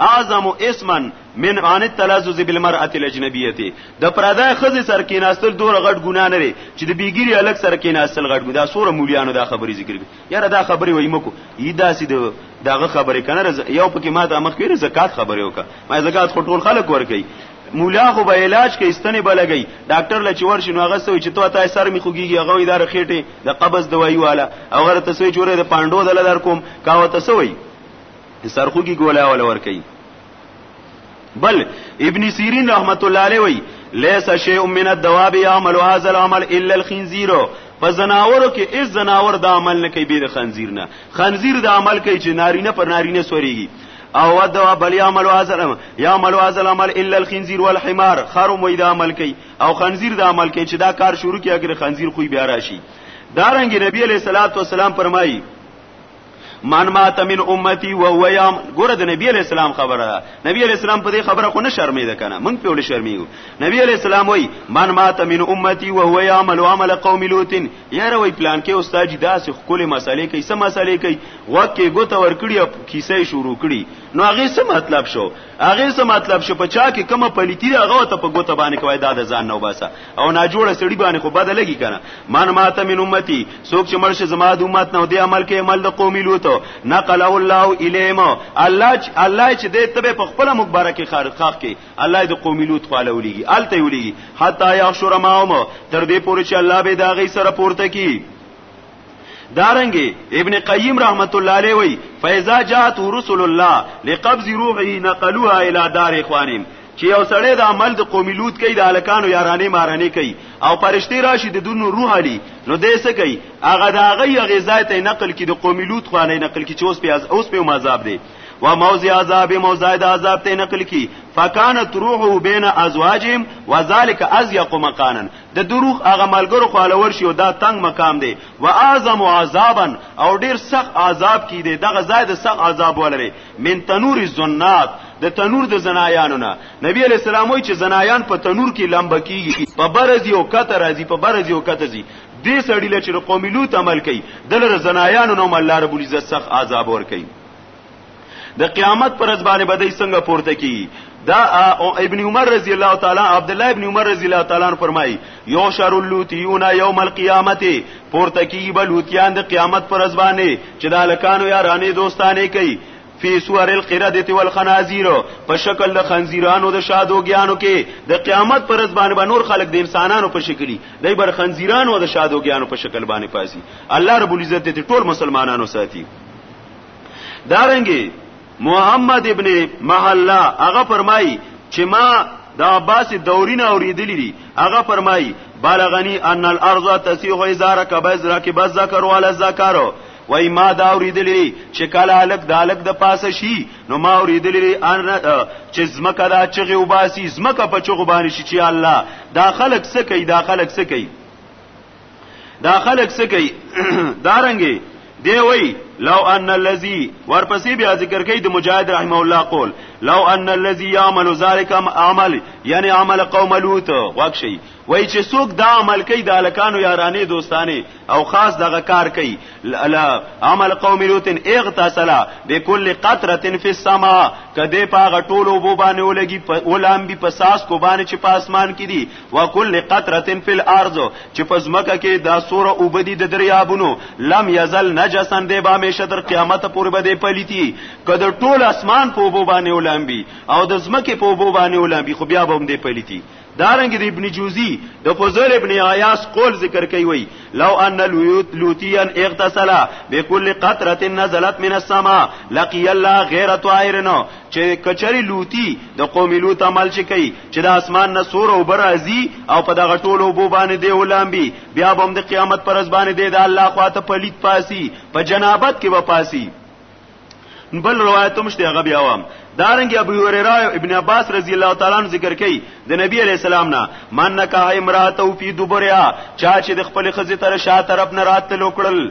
Speaker 1: اعظم اسما من ان التلذذ بالمرأه الاجنبيه د پردای خزه سر کې ناستل دور غټ ګنا نه لري چې د بیګری الګ سر کې ناستل غټ ګنا سور مولیانو دا خبرې ذکر کړي یاره دا خبرې وای مکو یدا سي دغه خبرې کنه یو پکې ما د مخ کې زکات خبرې وکړه ما زکات خو ټول خلک ور کوي مولا خو به علاج کې استنې بلګي ډاکټر لچ ورشي نو هغه سوي چې تو تاسو سر می خوګيږي هغه اداره خېټه د قبض دوايي والا او غره تاسو جوړه د پاندو دل در کوم کاوه تاسو وي سرخوږي ګولا ولا ور کوي بل ابن سیرین رحمت الله علیه وی ليس شيء من الدواب يعمل هذا العمل الا الخنزير په زناورو کې اس زناور د عمل نه کوي بیر خنزیر نه خنزیر د عمل کوي چې نارینه پر نارینه سوريږي او ودوا بل يعمل هذا يعمل هذا العمل الا الخنزير والحمار خر مو دا عمل کوي او خنزیر دا عمل کوي چې دا کار شروع کیږي خنزیر خو بیا راشي دارنګ نبی علیہ الصلوۃ والسلام فرمایي من مات من امتی و هو یام ګوره د نبی علی السلام خبره ده نبی علی السلام په دې خبره خو نه شرمېد کنه موږ په ول شرمېو نبی علی السلام وای من مات من امتی و هو یعمل عمل قوم لوط یاره وای پلان کې استاد جی داسې خپل مسلې کوي سم مسلې کوي وکه ګوت ور کړی کیسه شروع کړي نو هغه څه مطلب شو هغه څه مطلب شو په چا کې کومه پلیتی هغه ته په ګوته باندې کوي دا د ځان نو باسه او نا جوړه سړي باندې خو بد لګي کنه من ماته من امتی څوک چې مرشه زما د امت نو دی عمل کې عمل د قومي لوته نقل الله الیما الله چې الله چې دې تبه په خپل مبارکي خارج خاخ کې الله د قومي لوت خاله ولېږي الته ولېږي حتا یحشر ماهم تر دې پورې چې الله به دا غي سره پورته کی دارنګي ابن قیم رحمت الله علیه وی فیزا جات رسول الله لقبض روحه نقلوها الى دار اخوانهم چې یو سړی د عمل د قومي لوت کوي د الکانو یارانې مارانې کوي او پرشتي راشي د دونو روح علي نو دې څه کوي هغه د هغه غذا ته نقل کی د قومي لوت خو نه نقل کی چې اوس په اوس په مذاب دی و موضع عذاب موضع د عذاب ته نقل کی فکانت روحه بین ازواجهم وذالک ازیق مکانا د دروغ هغه ملګرو خواله ورشي او دا تنگ مقام دی و اعظم عذابا او ډیر سخت عذاب کی دی دغه ځای د سخت عذاب ولري من تنور الزنات د تنور د زنایانو نه نبی علی السلام وی چې زنایان په تنور کې لمب کیږي په برزي او کته راځي په برزي او کته زی دې سړی لچې قومي لوت عمل کوي دلر زنایانو نو الله رب العزت سخت عذاب ور کوي د قیامت پر ورځ باندې بدای څنګه پورته کی دا ابن عمر رضی الله تعالی عبد الله ابن عمر رضی الله تعالی فرمای یو شر اللوتیون یوم القیامت پورته کی بلوتیان د قیامت پر ورځ باندې چې د الکانو یارانه دوستانه کوي فی سور القرده والخنازیر په شکل د خنزیرانو د شادوګیانو کې د قیامت پر ورځ باندې نور خلق د انسانانو په شکلی دای بر خنزیرانو د شادوګیانو په شکل باندې پاسي الله رب العزت دې ټول مسلمانانو ساتي دارنګي محمد ابن محلا هغه فرمایي چې ما د عباس دورین اوریدلی دي هغه فرمایي بلغنی ان الارض تسیح اذا ركب ركب الذكر ولا الذكر وای ما دا اوریدلې چې کله الک د الک د پاسه شي نو ما اوریدلې ان چې زمکه دا چغه وباسي زمکه په چغه باندې شي چې الله دا خلک څه کوي دا خلک څه کوي دا خلک څه کوي دارنګي دی وی لو ان الذي ورپسې بیا ذکر کوي د مجاهد رحم الله قول لو ان الذي يعمل ذلك عمل یعنی عمل قوم لوط واکشي وای چې څوک دا عمل کوي د الکانو یارانه دوستانه او خاص دغه کار کوي لا عمل قوم لوط اغتسل بكل قطره في السماء کده پاغه ټولو وبانه ولګي ولام بي پساس کو باندې چې په اسمان کې دي وکل قطرتن فی الارض چې پس مکه کې دا سور او بدی د دریابونو لم یزل نجسن دی با میشه تر قیامت پورې به دی پلیتی کده ټول اسمان په وبو باندې ولامبي او د زمکه په وبو باندې ولامبي خو بیا به هم دی پلیتی دارنګ د ابن جوزی د فضل ابن عیاس قول ذکر کوي وی لو ان الویوت لوتیان اغتسلا بكل قطره نزلت من السماء لقي الله غیر طائرن چې کچری لوتی د قوم لوط عمل چې کوي چې د اسمان نه سور او بر ازي او په دغه ټولو بو باندې دی ولامبي بیا به د قیامت پر ځبان دی د الله خواته پلیت پاسي په جنابت کې وپاسي بل روایت هم شته غبي عوام دارنګ ابو هريره ابن عباس رضی الله تعالی عنہ ذکر کوي د نبی علی السلام نه من نکاح امراته فی دبرها چا چې د خپل خزې تر شا طرف نه رات لوکړل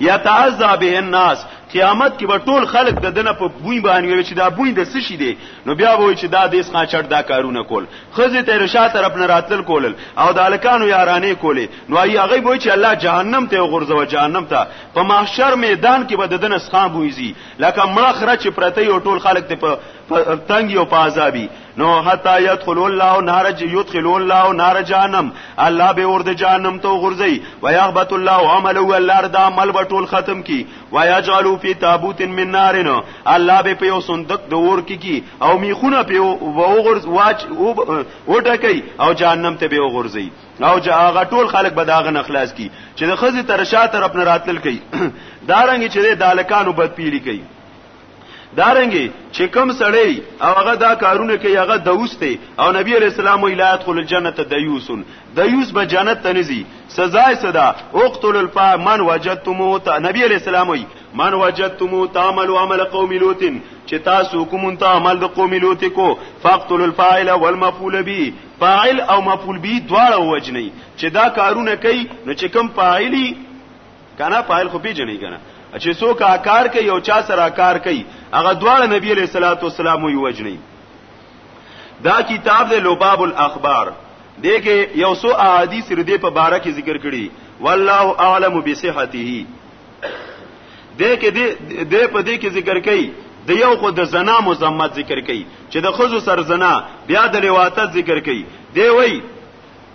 Speaker 1: یا تعذا به الناس قیامت کې به ټول خلک د دنه په بوی باندې وي چې دا بوی د سشي دی نو بیا وای چې دا دیس خان چټ دا کارونه کول خزه ته رشا طرف نه راتل کولل او د الکانو یارانې کولې نو ای هغه وای چې الله جهنم ته غورځو جهنم ته په محشر میدان کې به د دنه ښا بویزي لکه مړه خره چې پرته یو ټول خلک ته په تنګ یو پازابي نو حتا يدخل الله نار يدخل الله نار جهنم الله به ورده جهنم ته غرزي ويغبط الله عمله الله ردا عمل بتول ختم کی ويجعل في تابوت من نار الله به په صندوق د ور کی کی او میخونه په وغرز واچ او وټکي او جهنم ته به غرزي او چې هغه ټول خلک به داغه نه خلاص کی چې د خزي تر شا طرف نه راتل کوي دارنګ چې د دالکانو بد پیری کوي دارنګي چې کم سړی او هغه دا کارونه کوي هغه دوسته او نبی علیہ السلام ویلا ادخل الجنه دیوسن دیوس به جنت ته نزي سزا صدا اقتل الفا من وجدتمو ته نبی علیہ السلام وی من وجدتمو تعمل عمل قوم لوط چې تاسو کوم ته عمل د قوم لوط کو فقتل الفاعل والمفعول به فاعل او مفعول به دواړه وجني چې دا کارونه کوي نو چې کم فاعلی کنه فاعل خو پیژنې کنه چې څوک کار کوي او چا سره کار کوي هغه دواړه نبی علیہ الصلوۃ والسلام وی وجنی دا کتاب د لباب الاخبار دغه یو سو احادیث ردی په باره کې ذکر کړي والله اعلم بصحته دغه د په دې کې ذکر کړي د یو خو د زنا مزمت ذکر کړي چې د خزو سر زنا بیا د لواطت ذکر کړي دی وی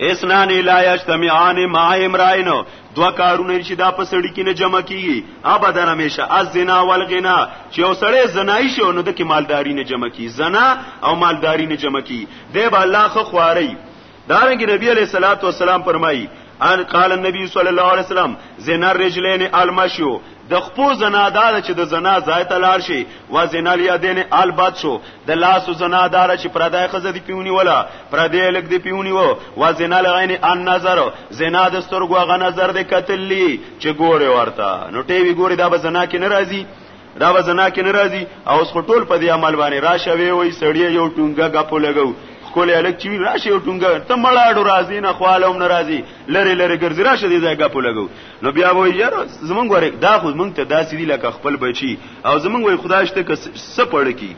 Speaker 1: اسنان لا یجتمعان مع امرائن دو کارونه چې دا په سړی کې نه جمع کیږي ابدا همیشه از زنا والغنا چې او سړی زنای شو نو د کې مالداری نه جمع کی زنا او مالداری نه جمع کی دی به الله خو خواري دارنګ نبی علیہ الصلوۃ والسلام فرمایي ان قال النبي صلی الله علیه وسلم زنا الرجلین المشو د خپو زنا دار چې د زنا ځای ته لاړ شي و زنا الیدین البد شو د لاس زنا دار چې پردای خزه دی پیونی ولا پردای لګ دی پیونی وو و زنا لغین ان نظر زنا د سترګو غ نظر د قتلی چې ګوره ورته نو ټی وی ګوره دا به زنا کې ناراضي دا به زنا کې ناراضي او اوس ټول په دې عمل باندې راشه وی وی سړی یو ټونګه غپو لګو کولې الک چې راشه ټونګه ته مړاډو راځي نه خواله هم ناراضي لری لری ګرځي راشه دې ځای غپو لګو نو بیا وای یار زمونږ ور دا خو مونږ ته داسې دی لکه خپل بچی او زمونږ وای خدای شته که سپړ کی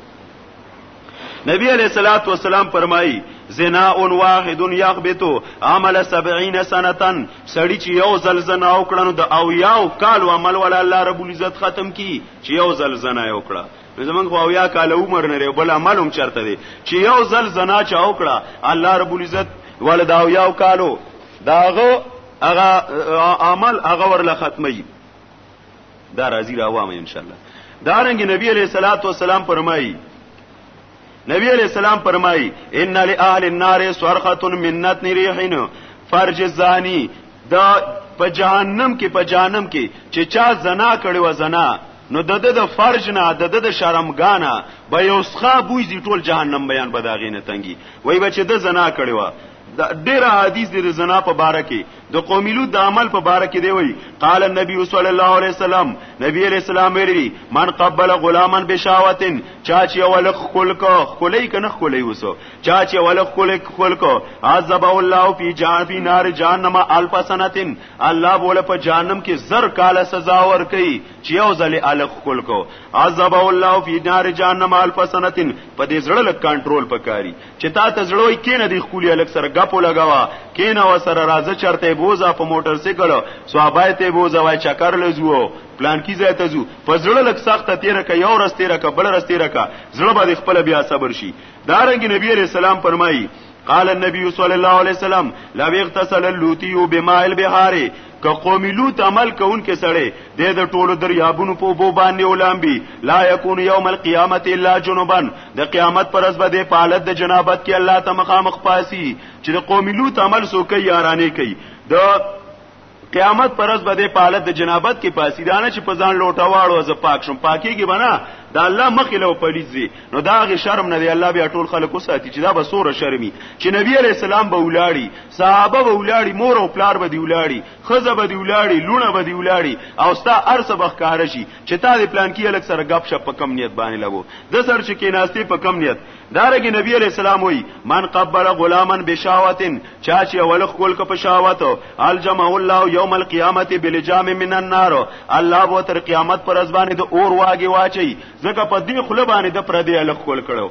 Speaker 1: نبی علیہ الصلات والسلام فرمایي زنا اون واحد یغبتو عمل 70 سنتن سړی چې یو زل زنا وکړنو د او یاو کال عمل ولا الله رب العزت ختم کی چې یو زل زنا وکړه زمونږ خو یا کال عمر نه بل عمل هم چرته دی چې یو زل زنا چا وکړه الله رب العزت ولدا او یاو کالو داغه هغه عمل هغه ورله ختمي دا راځي راوام ان شاء الله دارنګ نبی علیہ الصلوۃ والسلام فرمایي نبی علیہ السلام فرمایي ان لاهل النار صرخه من نتن ريحن فرج الزانی دا په جهنم کې په جهنم کې چې چا زنا کړي و زنا نو د د فرج نه د د شرمګانه به یو ښه بوی دی ټول جهنم بیان بداغینه تنګي وای بچ د زنا کړي و دا ډیر حدیث دی زنا په باره کې د قومي لود د عمل په باره کې دی وی قال النبي صلی الله علیه وسلم نبی علیہ السلام ویلی من قبل غلاما بشاوتن چا چې ول خل کو خلی کنه خلی وسو چا چې ول خل خل کو عذاب الله فی جان فی نار جهنم الف سنتن الله بوله په جهنم کې زر کال سزا ور کوي چې یو ځل الخ خل کو عذاب الله فی نار جهنم الف سنتن په دې زړه کنټرول پکاري چې تا ته زړوي کینه دی خولي الک سره غپو لگاوا کینه و سره راځه چرته بوزا په موټر سیکل صحابه ته بوزا وای چکر لزو پلان کی ځای ته زو په زړه لک سخته تیر ک یو رس تیر ک بل رس تیر ک زړه به خپل بیا صبر شي دارنګ نبی عليه السلام فرمایي قال النبي صلى الله عليه وسلم لو اغتسل اللوتي بماء البحار که قوم لوط عمل کوونکې سړی د د ټولو دریابونو په وبو باندې ولامبي لا یکون یوم القیامت الا جنبا د قیامت پر ورځ به د پالت د جنابت کې الله ته مخامخ پاسي چې د قوم لوط عمل سو کوي یارانه کوي د قیامت پر ورځ به د پالت د جنابت کې پاسي دانه چې په ځان لوټواړو ز پاک شم پاکيږي بنا د الله مخې له پلیزي نو دا غي شرم نه دی الله بیا ټول خلکو ساتي چې دا به سور شرمي چې نبی عليه السلام به ولاړی صحابه به ولاړی مور او پلار به دی ولاړی خزه به دی ولاړی لونه به دی ولاړی او ستا ارسه بخکار شي چې تا د پلان کې الک سره غپ شپ په کم نیت باندې لګو د سر چې کې ناشته په کم نیت دارګ نبی علیہ السلام وی من قبل غلاما بشاوتن چا چې اول خپل کو پشاوت الجمع الله یوم القیامت بلجام من النار الله وو تر قیامت پر ځبانه د اور واګي واچي ځکه په دې خله باندې د پر دې الخ خپل کړو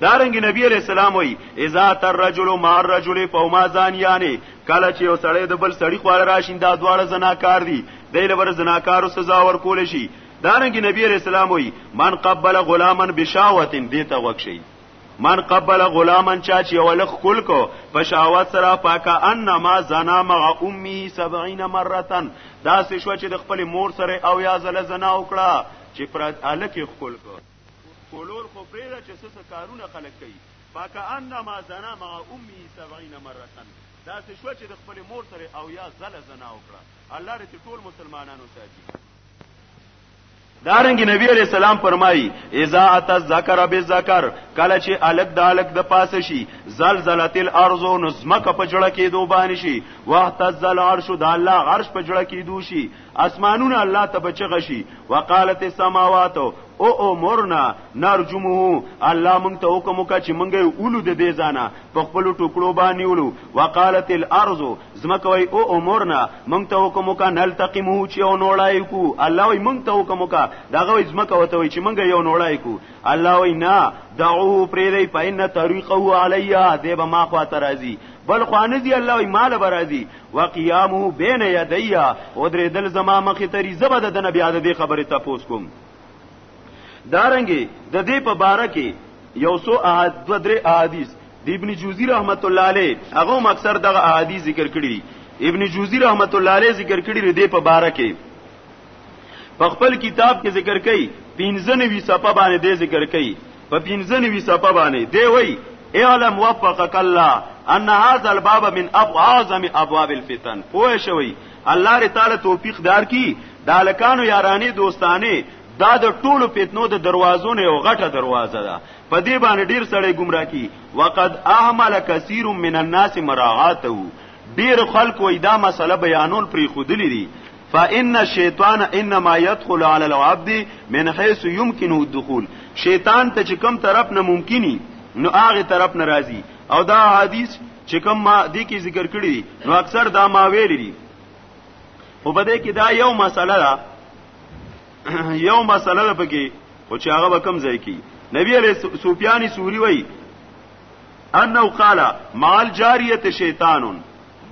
Speaker 1: دارنګ نبی علیہ السلام وی اذا تر رجل مع الرجل فهما زانیان کله چې یو سړی د بل سړی خواله راشین دا دواړه زناکار دي د لور زناکارو سزا ورکول شي دارنګ نبی علیہ السلام وی من قبل غلاما بشاوت دیته وکشي من قبل غلاما چا چې یو لخ کول کو په شاوت سره پاکا انما زنا مع امه 70 مره دا سې شو چې د خپل مور سره او یا زله زنا وکړه چې پر الکه خپل کو کولول خو پرېږده چې څه څه کارونه خلک کوي فکانما زنا مع امه سبعین مره دا څه شو چې د خپل مور سره او یا زله زنا وکړه الله دې ټول مسلمانانو ساتي دارنګ نبی علیہ السلام فرمایي اذا ات الذکر بالذکر کله چې الک د الک د پاس شي زلزلت الارض نزمک په جړه کې دوبان شي وقت العرش د الله عرش په جړه کې دوشي اسمانونه الله ته بچغه شي وقالت السماوات او امرنا نرجمه الله مونږ ته حکم وکړه چې مونږ یې اولو د دې ځانه په خپل ټوکړو باندې اولو وقالت الارض زمکه وای او امرنا مونږ ته حکم وکړه نلتقمه چې او نوړای کو الله وای مونږ ته حکم وکړه داغه وای زمکه وته وای چې مونږ یو نوړای کو الله وای نه دعوه پرې دی پاین طریقه علیا دې به ما خوا ترازی بل خوانه دی الله وای مال برازی وقيامه بين يدي او درې دل زما مخې ته ریزه به د نبی عادت خبره تاسو کوم دارنګي د دې په باره کې یو سو احد دو درې احادیث د ابن جوزی رحمت الله علیه هغه مکسر دغه احادیث ذکر کړی ابن جوزی رحمت الله علیه ذکر کړی دی په باره کې په خپل کتاب کې ذکر کړي پنځنه وی صفه باندې دې ذکر کړي په پنځنه وی صفه باندې دی وای اعلم وفقك الله ان هذا الباب من اعظم ابواب الفتن پوه شوی الله ری تعالی توفیق دار کی دالکانو یارانی دوستانه دا د ټولو فتنو د دروازو نه یو غټه دروازه ده په دې باندې ډیر سړی گمراه کی وقد اهمل کثیر من الناس مراعاته ډیر خلک وای دا مسله بیانول پری خودلی دي فان الشیطان انما يدخل على العبد من حيث يمكنه الدخول شیطان ته چې کوم طرف نه ممکني نو هغه طرف نه راځي او دا حدیث چې کوم ما دې کې ذکر کړی نو اکثر دا ما ویل دي او په دې کې دا یو مسله ده یو مسله ده پکې او چې هغه کم ځای کې نبی علیہ سفیان سوری وای انه قال مال جاریه شیطانون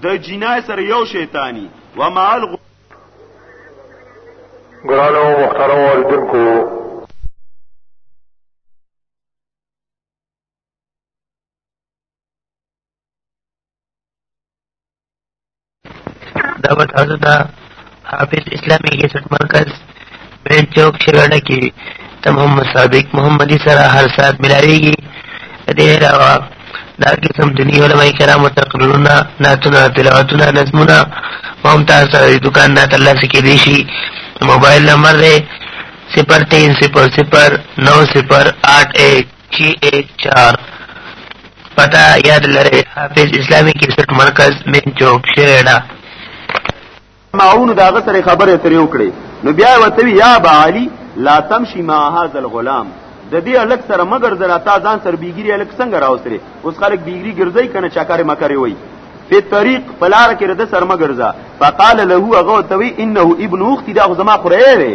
Speaker 1: د جنای سره یو شیطانی و مال غو...
Speaker 2: ګرانو محترم اوریدونکو
Speaker 3: دا وتاز ده حافظ اسلامی ریسرچ مرکز بریډ چوک شګړه کې ته محمد صادق محمدي سره هر سات ملاويږي دې راوا دا قسم د نیو علماء کرامو تقریرونه ناتونه تلاوتونه نظمونه هم تاسو سره د دکان نه تر لاسه کې دي شي موبایل نمبر دی صفر تین صفر صفر نو صفر آٹھ ایک چھ ایک چار پتہ یاد لرے حافظ اسلامی کرکٹ مرکز مین چوک شیرڈا
Speaker 1: ماونو داغه سره خبره ترې وکړي نو بیا وتوی یا با علی لا تمشي مع هذا الغلام د دې الک سره مگر زرا تا ځان سر بیګری الک څنګه راوستره اوس خلک بیګری ګرځي کنه چاکار مکرې وای په طریق فلار کې رد سر مگر ځا فقال له هغه توی انه ابن اخت دا زما خره دی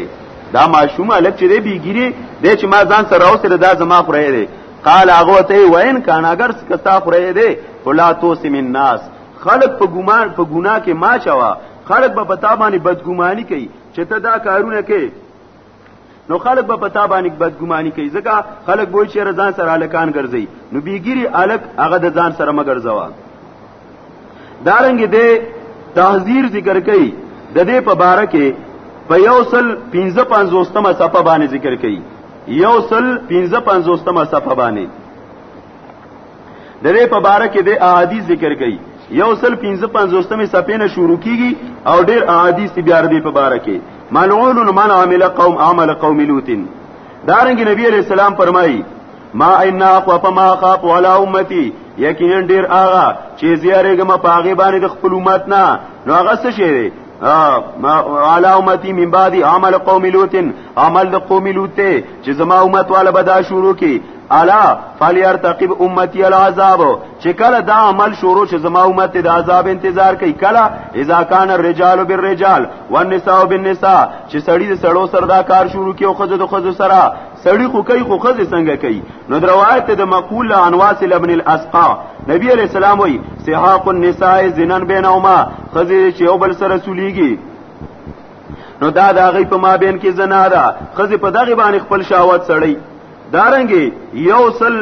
Speaker 1: دا ماشوم الک چې دی بیګری د چې ما ځان سره راوستره دا زما خره دی قال هغه ته وین کان اگر سکتا خره دی ولا توسم الناس خلق په ګمان په ګناه کې ما چوا خلق به پتا باندې بدګماني کوي چې ته دا کارونه کوي نو خلق به پتا باندې بدګماني کوي ځکه خلق وایي چې رضان سره الکان ګرځي نو بیګری الک هغه د ځان سره مګر ځوا دارنګ دې تحذير ذکر کوي د دې په باره کې په یو سل 55مه صفه باندې ذکر کوي یو سل 55مه صفه باندې د دې په باره کې د احادیث ذکر کړي یو سل 55مې صفحې نه شروع کیږي او ډېر احادیث بیا د په باره کې ملعون من عمل قوم عمل قوم لوط دارنګ نبی علیہ السلام فرمایي ما ان اخوا فما خاف ولا امتي یقینا ډېر آغا چې زیارېګم پاغه باندې د خپل امت نه نو هغه څه شي علا امتی من بعد عمل قوم لوط عمل د قوم لوط چې زما امت والا بدا شروع کی الا فليرتقب امتي العذاب چې کله دا عمل شروع چې زما امت د عذاب انتظار کوي کله اذا كان الرجال بالرجال والنساء بالنساء چې سړی د سړو سره دا کار شروع کوي او خزه د خزه سره سړی خو کوي خو خزه څنګه کوي نو د روایت د مقول عن واصل ابن الاسقا نبی عليه السلام وي سحاق النساء زنن بينهما خزه چې یو بل سره سوليږي نو دا د هغه په مابین کې زنا ده خزه په دغه باندې خپل شهوت سړی دارنګي یو سل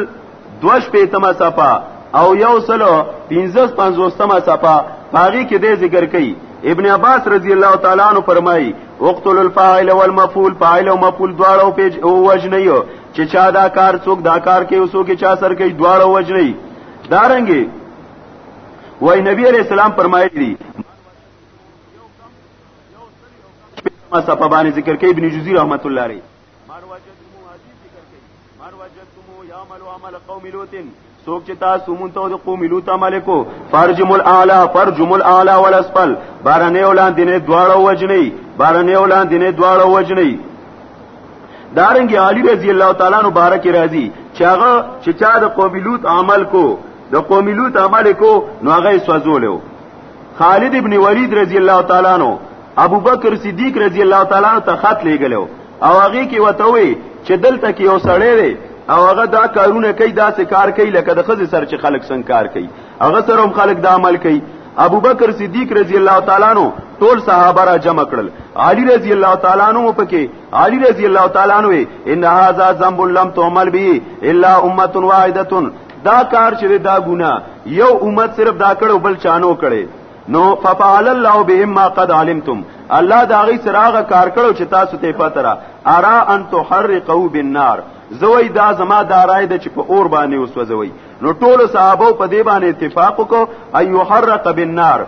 Speaker 1: دوش پیتمه صفه او یو سل پنځس پنځوستمه صفه پاغي کې دې ذکر کړي ابن عباس رضی الله تعالی عنہ فرمایي اقتل الفاعل والمفعول فاعل او مفعول دواړه او پیج او وجنیو چې چا دا کار څوک دا کار کوي او څوک چا سر کوي دواړه وجنی دارنګي وای نبی علیہ السلام فرمایلی ما صفه باندې ذکر کوي ابن جوزی رحمت الله علیه مر وجدتمو حدیث ذکر کړي مر وجدتمو یعمل عمل قوم لوط سوک چې تاسو مونږ ته د قوم لوط عمل کو فرجم الاعلى فرجم الاعلى والاسفل بارنه ولاندې نه دواړه وجنی بارنه ولاندې نه دواړه وجنی دارنګ علی رضی الله تعالی نو بارک راضی چې هغه چې چا د قوم لوط عمل کو د قوم لوط عمل کو نو هغه سوزولو خالد ابن ولید رضی الله تعالی عنہ ابو بکر صدیق رضی الله تعالی عنہ ته خط لېګلو او هغه کې وته وی چې دلته کې یو سړی دی او هغه دا کارونه کوي دا څه کار کوي لکه د خزې سر چې خلک څنګه کار کوي هغه سره هم خلک دا عمل کوي ابو بکر صدیق رضی الله تعالی عنہ ټول صحابه را جمع کړل علی رضی الله تعالی عنہ پکې علی رضی الله تعالی عنہ ان هاذا ذنب لم تعمل به الا امه واحده دا کار چې دا ګنا یو امت صرف دا کړو بل چانو کړي نو ففعل الله بهم ما قد علمتم الله دا غي سراغه کار کړو چې تاسو ته پته را ارا ان تحرقوا بالنار زوی دا زما دا رائے د چې په اور باندې وسوځوي نو ټول صحابه په دې باندې اتفاق وکړو ايو حرق بالنار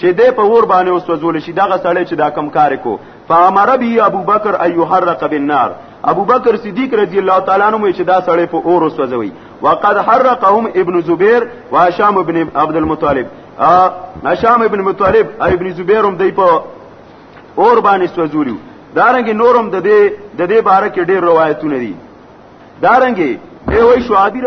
Speaker 1: چې دې په ور باندې وسوځول شي دغه سړی چې دا کم کار کو فامر به ابو بکر ايحرق بالنار ابو بکر صدیق رضی الله تعالی عنہ چې دا سړی په اور وسوځوي وقد حرقهم ابن زبیر وهشام ابن عبد المطلب هشام ابن مطلب ابن زبیر هم دی په اور باندې سوځولیو دارنګ نورم د دې د دې باره کې ډېر روایتونه دي دارنګ دی وای شعابی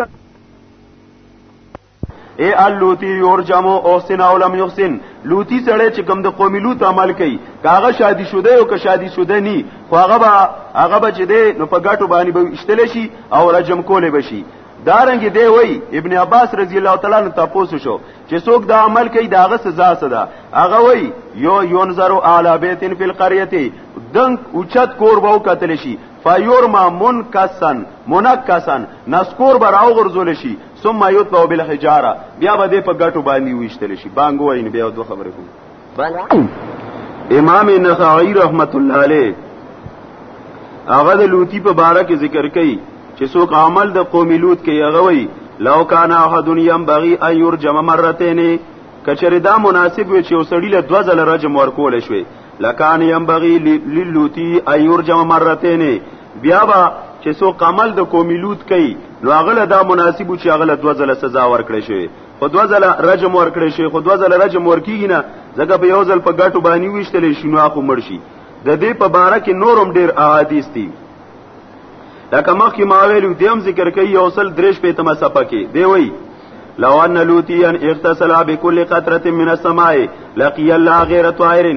Speaker 1: اے اللوتی یورجمو اوسن او لم یحسن لوتی سره چې کوم د قومي لوت عمل کوي کاغه شادي شوده او که شادي شوده ني خو هغه به هغه به چې دی نو په ګټو باندې به اشتل شي او رجم کولې بشي دارنګ دی وای ابن عباس رضی الله تعالی عنہ تاسو شو چې څوک دا عمل کوي دا غ سزا سزا هغه وای یو یونظر اعلی بیت فی القريه دنګ اوچت کور وو قتل شي فیورما منکسن منکسن نسکور براو غرزول شي ثم یتبع بالحجاره بیا به دې په ګټو باندې وشتل شي بانګ وایي بیا دوه خبرې کوم امام نخعی رحمت الله علیه هغه د لوتی په باره کې ذکر کړي چې څوک عمل د قوم لوط کې هغه وي لو کان احد ينبغي ان يرجم مرتين کچره دا مناسب وي چې وسړی له دوه ځله رجم ورکول شي لکان ينبغي للوتی ايرجم مرتين بیا با چې سو قمل د قومي لوت کوي نو هغه دا مناسب چې هغه دوه ځله سزا ورکړي شي خو دوه ځله رجم ورکړي شي خو دوه ځله رجم ورکیږي نه ځکه په یو ځل په ګټو باندې وشتل شي نو اخو مرشي د دې په باره کې نورم ډیر احادیث دي لکه مخکې ما ویلو دیم ذکر کوي یو سل درش په تمه صفه کې دی وایي لو ان لوتيا اغتسل بكل قطره من السماء لقي الله غير طائر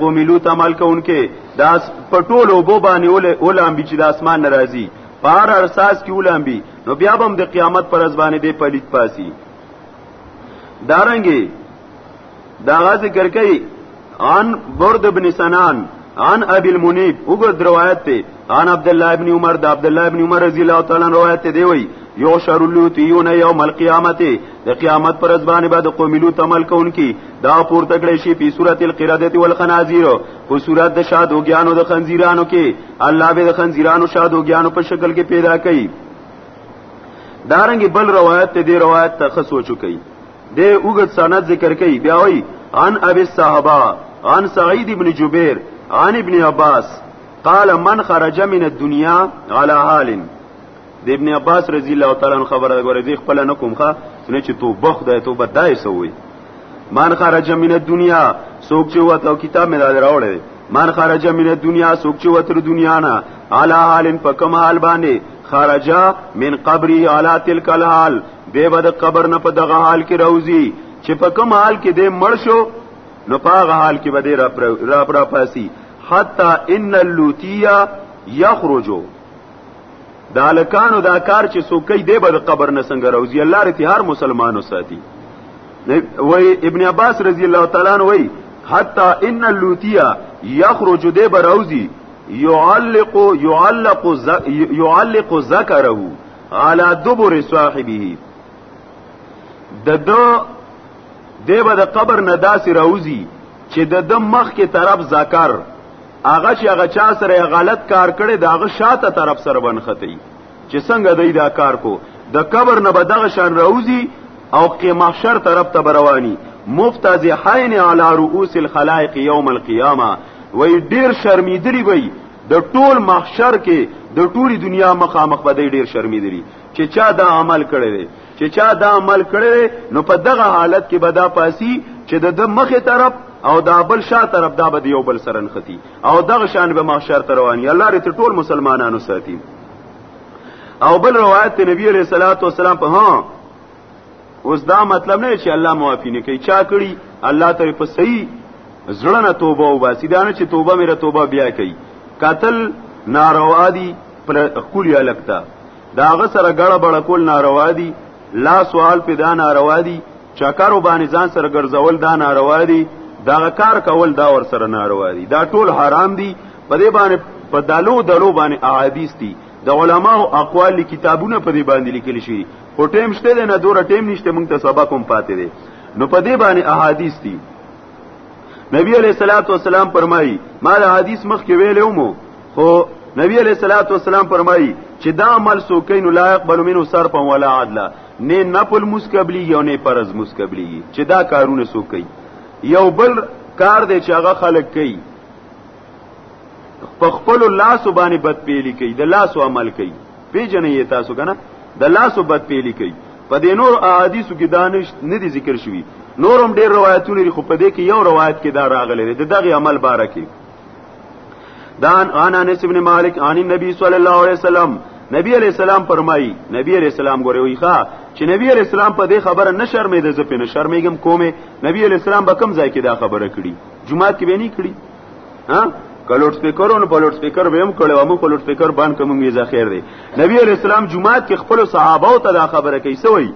Speaker 1: قوم لوط عمل کوونکې داس پټول وبو باندې اول امبي چې د اسمان ناراضي پار ارساس کې اول امبي نو بیا هم د قیامت پر ځبانه دی پلیت پاسي دارنګي دا ذکر کوي عن برد ابن سنان عن ابي المنيب وګد روایت ته عن عبد الله ابن عمر دا عبد الله ابن عمر رضی الله تعالی عنہ روایت دی وی یو شر لوتیون یوم القیامت د قیامت پر ځبانه بعد قوم لوط عمل کوونکی دا پورته کړی شي په صورت القرادت والخنازیر په صورت د شادو ګیانو د خنزیرانو کې الله به د خنزیرانو شادو ګیانو په شکل کې پیدا کړي دارنګ بل روایت ته دی روایت ته خصو چکی د اوګد سند ذکر کوي بیا وایي عن ابي الصحابه عن سعيد بن جبير عن ابن عباس قال من خرج من الدنيا على حال د ابن عباس رضی الله تعالی عنہ خبره غوړې دی خپل نه کومخه نه چې توبه خدای توبه دای سوې من خرج من الدنيا سوک چې وته کتاب مې راوړل من خرج من الدنيا سوک چې وتر دنیا نه على حال په کوم حال باندې خرج من قبره على تلك الحال به بد قبر نه په دغه حال کې راوځي چې په کوم حال کې دې مړ شو نو په هغه حال کې به دې را را پاسي حتا ان اللوتیا یخرجو دا لکانو دا کار چې سوکې دې بد قبر نه څنګه راوځي الله رتی هر مسلمانو ساتي وای ابن عباس رضی الله تعالی عنہ وای حتا ان اللوتیا یخرج دې براوځي يعلق يعلق يعلق ذكره علی دبر صاحبه د دو دیو د قبر نه داسې راوځي چې د د مخ کې طرف ذکر هغه چې هغه چا سره غلط کار کړي دا هغه شاته طرف سره بنختی چې څنګه دی دا کار کو د قبر نه به دغه شان راوځي او کې محشر طرف ته رواني مفتزحین علی رؤوس الخلائق یوم القیامه وای ډیر شرمیدلی وای د ټول محشر کې د ټولي دنیا مخامخ به دی ډیر شرمیدلی چې چا دا عمل کړی دی چې چا دا عمل کړی نو په دغه حالت کې به دا پاسی چې د مخه طرف او دا بل شا طرف دا به یو بل سره نختی او دغه شان به محشر ته رواني الله دې ټول مسلمانانو ساتي او بل روایت نبی علیہ الصلوۃ والسلام په ها اوس دا مطلب نه چې الله معافي نه کوي چا کړی الله ته په صحیح زړه نه توبه او باسي دا نه چې توبه میره توبه بیا کوي قتل ناروا دي پر خپل الکتا داغه سره ګړه بړه کول ناروا دي لا سوال په دا ناروا دي چکر وبانی ځان سره ګرځول دا ناروا دي دا کار کول دا ور سره ناروا دي دا ټول حرام دي په دې باندې په دالو دالو باندې احادیث دي د علماو اقوال کتابونه په دې باندې لیکل شوی خو ټیم شته دی نه دوره ټیم نشته مونږ ته سبق هم پاتې دی نو په دې باندې احادیث دي نبی علیہ الصلوۃ والسلام فرمایي ما د حدیث مخ کې ویلو مو خو نبی علیہ الصلوۃ والسلام فرمایي چې دا عمل سو کین لا يقبل منه صرف ولا عدل نه نفل مسکبلی یو نه فرض مسکبلی چې دا کارونه سو کوي یو بل کار دی چې هغه خلک کوي په خپل لاس باندې بد پیلی کوي د لاس عمل کوي پیژنې تاسو کنه د لاس بد پیلی کوي په دې نور احادیثو کې دانش نه دي ذکر شوی نورم ډیر روایتونه لري خو په دې کې یو روایت کې دا راغلی دی دغه عمل باره کې دان انا انس ابن مالک ان نبی صلی الله علیه وسلم نبی علیہ السلام فرمایي نبی علیہ السلام ګوري وی ښا چې نبی علیہ السلام په دې خبره نه شرمېده زه په نه شرمېږم کومه نبی علیہ السلام به کم ځای کې دا خبره کړي جمعات کې به نه کړی ها کلوډ سپیکر او په لوډ سپیکر به هم کړو موږ په لوډ سپیکر باندې کوم میزه خیر دی نبی علیہ السلام جمعات کې خپل صحابه ته دا خبره کوي سوې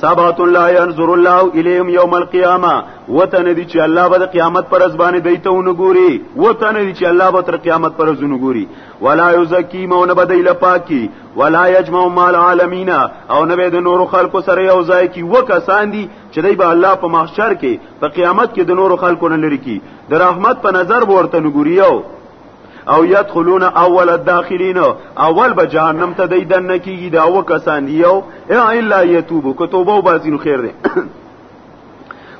Speaker 1: صحابات لا ينظر الله اليهم يوم القيامه وته ندي چې الله به قیامت پر ځبانه دیته ونګوري وته ندي چې الله به تر قیامت پر ځونګوري ولا يزكي مون بدیل پاکي ولا يجمع مال العالمین او نه به د نور خلکو سره یو ځای کی وکسان دي چې دی به الله په محشر کې په قیامت کې د نورو خلکو نه لري کی د رحمت په نظر ورته نګوریو او يدخلون اول الداخلين اول به جهنم ته دی دن کیږي دا و کسان دیو الا يتوب کو توبه وباسین خیر دی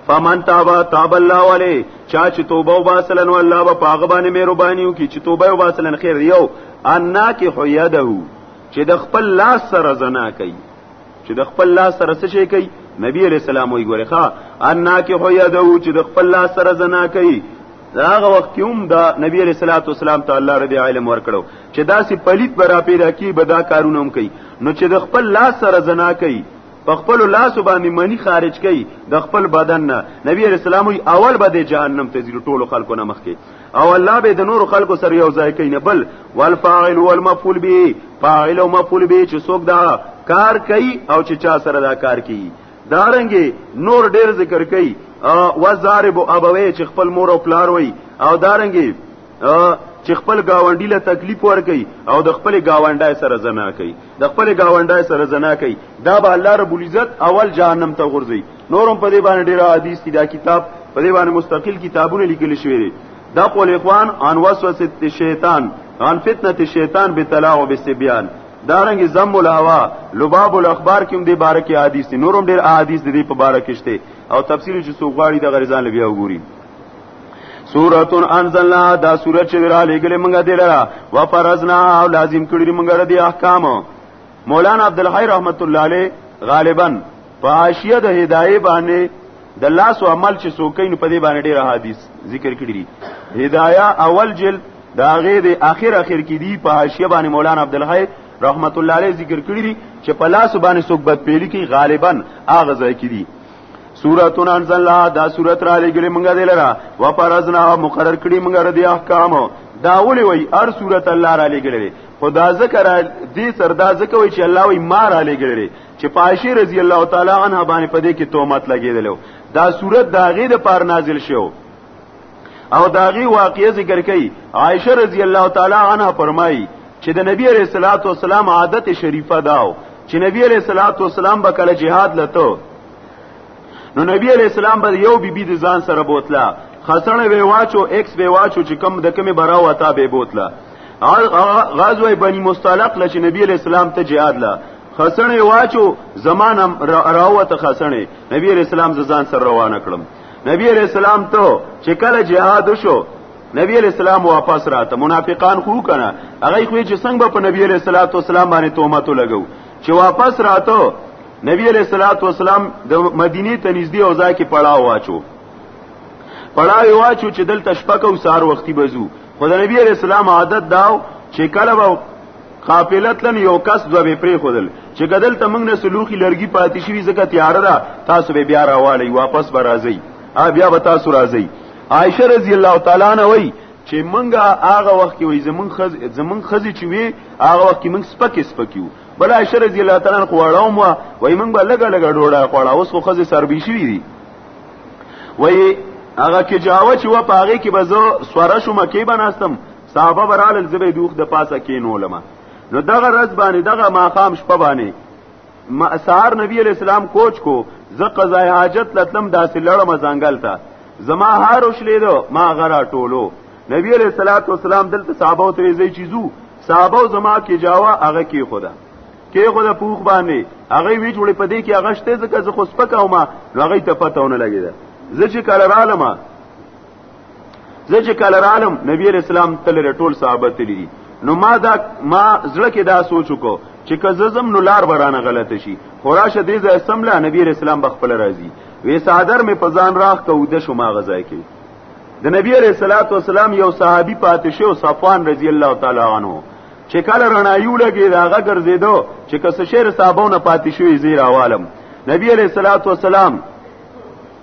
Speaker 1: فمن تابا تاب الله علی چا چې توبه وباسلن والله به پاغه باندې مهرباني وکي چې توبه وباسلن خیر دیو انا کی حیده چې د خپل لاس سره زنا کوي چې د خپل لاس سره څه شي کوي نبی علیہ السلام وی ګوره ښا ان کې هو یادو چې د خپل لاس سره زنا کوي داغه وخت کې هم دا نبی علیہ الصلوۃ والسلام ته الله رضی علم ورکړو چې دا سي پلیت برا پیدا کی بدا کارونه هم کوي نو چې د خپل لاس سره زنا کوي په خپل لاس باندې منی خارج کوي د خپل بدن نه نبی علیہ السلام اول به د جهنم ته ځي ټولو خلکو نه مخکي او الله به د نور خلکو سره یو ځای کینه بل والفاعل والمفعول به فاعل او مفعول به چې څوک دا کار کوي او چې چا سره دا کار کوي دارنګي نور ډیر ذکر کوي و ضارب ابوي چې خپل مور او پلار وي او دارنګي چې خپل گاونډي له تکلیف ور کوي او د خپل گاونډای سره زنا کوي د خپل گاونډای سره زنا کوي دا به الله رب العزت اول جهنم ته غورځي نورم په دې باندې ډېر حدیث دي دا کتاب په دې باندې مستقل کتابونه لیکل شوی دي دا قول اخوان ان وسوسه الشیطان ان فتنه الشیطان بتلا او بسبیان دارنګ زم الهوا لباب الاخبار کوم دی بارکه حدیث دي نورم ډېر حدیث دي په بارکه شته او تفسیر چې سو غواړي د غریزان لبیا وګوري سورتون انزلنا دا سورت چې را لګلې مونږه دلرا و فرضنا او لازم کړی مونږه د احکام مولانا عبدالحی رحمت الله علیه غالبا په عاشیه د هدايه باندې د لاس او عمل چې سوکین په دې باندې ډېر حدیث ذکر کړی دي هدايه اول جلد دا غې د اخر اخر کې دی په حاشیه باندې مولانا عبدالحی رحمت الله علیه ذکر کړی دي چې په لاس باندې سوک بد پیری کې غالبا اغه ځای کې دي سورتون انزلنا دا سورت را لګلې مونږه دلرا و پرزنا مقرر کړی مونږه د احکام دا ولي وای هر سورت الله را لګلې خدا ذکر دې سردا ذکر وای چې الله وای ما را لګلې چې پایشی رضی الله تعالی عنها باندې پدې کې تومت لګیدلو دا سورت دا غي د پار نازل شو او داغي واقعي ذکر کوي عائشه رضی الله تعالی عنها فرمایي چې د نبی عليه الصلاه والسلام عادت شریفه داو چې نبی عليه الصلاه والسلام به کله jihad لته نو نبی عليه السلام به یو بیبي د ځان سره بوتله خسنه وی واچو ایکس وی واچو چې کم د کمی برا وتا به بوتله غزوه بنی مستلق لچ نبی علیہ السلام ته jihad لا خسنه واچو زمانم راوته خسنه نبی علیہ السلام ځان سره روانه کړم نبی علیہ السلام ته چې کله جهاد شو نبی علیہ السلام واپس راته منافقان خو کنه هغه خو چې څنګه په نبی علیہ الصلوۃ والسلام باندې تهمت لګو چې واپس راته نبی علیہ الصلوۃ والسلام د مدینه ته نږدې او ځای کې پړاو واچو پړاو واچو چې دلته شپه کو سار وختي بزو خدای نبی علیہ السلام عادت داو چې کله قافلتن یو کس دو به پری خودل چې کدل ته موږ نه سلوخي لرګي پاتې شوی زکه تیار را تاسو به بیا راوالی واپس برازي ا بیا به تاسو راځي عائشه رضی الله تعالی عنها وای چې منګه هغه وخت کې وای زمون خز زمون خزي چې وی هغه وخت کې موږ سپک سپکیو بل عائشه رضی الله تعالی عنها خوړاو مو وای موږ به لګا لګا ډوډه خوړا اوس خو خزي سربي شوی دي وای هغه کې جاوه چې و پاغه کې بزو سواره شو مکه بناستم صحابه برال زبې دوخ د پاسه کې نو لما نو دغه رز باندې دغه ماقام شپه باندې ما سار نبی علیہ السلام کوچ کو ز قضا حاجت لتلم داسې لړم ځنګل تا زما هار وشلې دو ما غرا ټولو نبی علیہ الصلوۃ والسلام دلته صحابه ته زی چیزو صحابه زما کې جاوا هغه کې خدا کې خدا پوخ باندې هغه وی جوړې پدې کې هغه شته ځکه زه خو سپکاوم هغه ته پته ونه لګیدا زه چې کله رالم زه چې کله رالم نبی علیہ السلام تل ټول صحابه تللی دي نو ما دا ما زړه کې دا سوچ وکړ چې که ززم نو لار برانه غلطه شي خوراشه دې ځای سمله نبی علیہ السلام بخپل راضي وې صادر مې پزان راخ کو د شما غزا کې د نبی علیہ الصلوۃ والسلام یو صحابي پاتې شو صفوان رضی الله تعالی عنہ چې کله رڼایو لګي داغه ګرځیدو چې کس شهر صاحبونه پاتې شوی زیر عوالم نبی علیہ الصلوۃ والسلام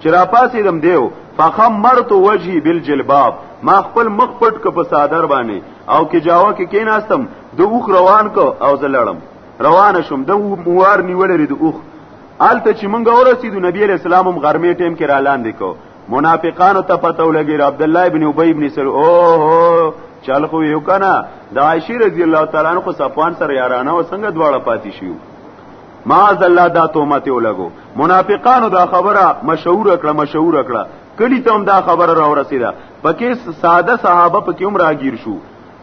Speaker 1: چې را پاسې دم دیو فخمرت وجهي بالجلباب ما خپل مخ پټ ک په صادر باندې او کې جاوا کې کیناستم د اوخ روان کو او زلړم روان شوم د موار نیولې د اوخ آلته چې مونږ ورسېدو نبی عليه السلام هم غرمې ټیم کې را لاندې کو منافقانو ته پته ولګي عبد الله ابن ابي ابن سر اوه چل خو یو کنه د عائشه رضی الله تعالی عنها صفوان سره یارانه وسنګ دواړه پاتې شيو معاذ الله دا تهمت ولګو منافقانو دا خبره مشهور کړه مشهور کړه کلی ته هم دا خبره را ورسیده پکې ساده صحابه پکې هم راګیر شو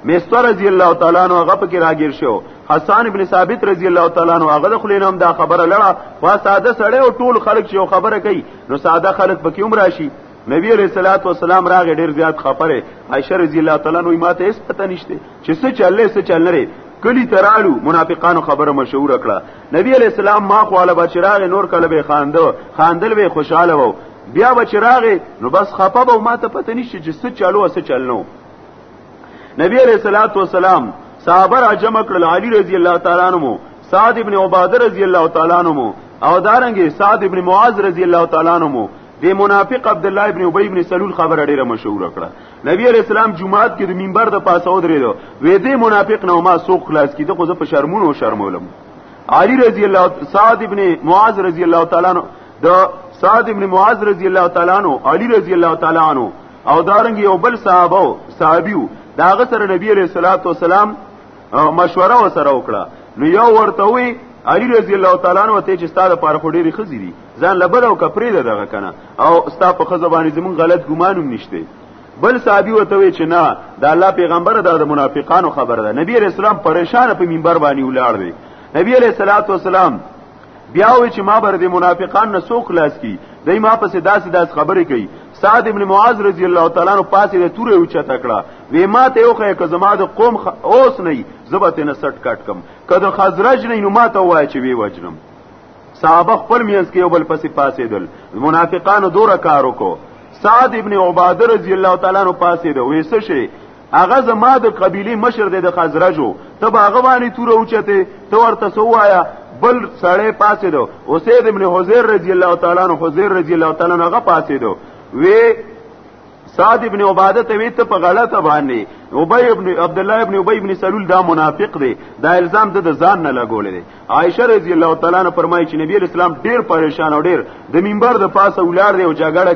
Speaker 1: مستر رضی الله تعالی عنہ هغه پکې راګیر شو حسان ابن ثابت رضی الله تعالی عنہ هغه د خلینو هم دا خبره لړه وا ساده سړی او ټول خلک چې خبره کوي نو ساده خلک پکې هم راشي نبی علیہ الصلوۃ والسلام راغ ډیر زیات خبره عائشہ رضی الله تعالی عنہ ماته هیڅ پته نشته چې څه چلې څه چل نه کلی ترالو منافقانو خبره مشهور کړه نبی علی السلام ما خو علی بچراغ نور کله به خاندو خاندل به خوشاله وو بیا بچراغ نو بس خپه به ما ته پته نشي چې څه چلو څه چلنو نبی علیہ الصلوۃ والسلام صحابه را جمع کړل علی رضی الله تعالی عنہ سعد ابن عباده رضی الله تعالی عنہ او دارنګ سعد ابن معاذ رضی الله تعالی عنہ د منافق عبد الله ابن ابی ابن سلول خبره ډیره مشهور کړه نبی علیہ السلام جمعات کې د منبر د پاسه ودرېدو وې دې منافق نو ما سوق خلاص کړي خو زه په شرمونو شرمولم علی رضی الله سعد ابن معاذ رضی الله تعالی عنہ د سعد ابن معاذ رضی الله تعالی عنہ علی رضی الله تعالی عنہ او دارنګ یو بل صحابه صحابیو داغه سره نبی علیہ الصلوۃ والسلام مشوره وسره وکړه نو یو ورته وی علی رضی الله تعالی عنہ ته چې ستاره پر خډيري خزيري ځان لبر او کپری ده دغه کنه او ستا په خزه باندې زمون غلط ګمانوم نشته بل صحابي وته وی چې نه د الله پیغمبر د منافقانو خبره ده نبی رسول الله پریشان په منبر باندې ولاړ دی نبی علیہ الصلوۃ والسلام بیا وی چې ما بر دې منافقان نه سو خلاص کی دای ما پسې داسې داس خبرې کوي سعد ابن معاذ رضی الله تعالی عنہ پاسې د تورې اوچا تکړه وی ما ته یو خې که زما د قوم خ... اوس نه زبته نه سټ کټ کم کله خزرج نه نو ما ته وای چې وی وجنم صحابه خپل مینس کې یو بل پسې پاسې دل منافقانو دوره کار وکړو سعد ابن عباده رضی الله تعالی عنہ پاسې دی وېسه شي هغه زما د قبيله مشر دی د خزرجو ته هغه باندې تور اوچته ته ورته سوایا بل سړی پاسې دو اوسید ابن حزیر رضی الله تعالی عنہ حزیر رضی الله تعالی عنہ هغه پاسې دو وی سعد ابن عباده ته وی ته په غلطه باندې ابی ابن عبد الله ابن ابی ابن سلول دا منافق دی دا الزام د ځان نه لګولې دی عائشه رضی الله تعالی عنها فرمایي چې نبی اسلام ډیر پریشان او ډیر د منبر د پاسه ولار دی او جګړه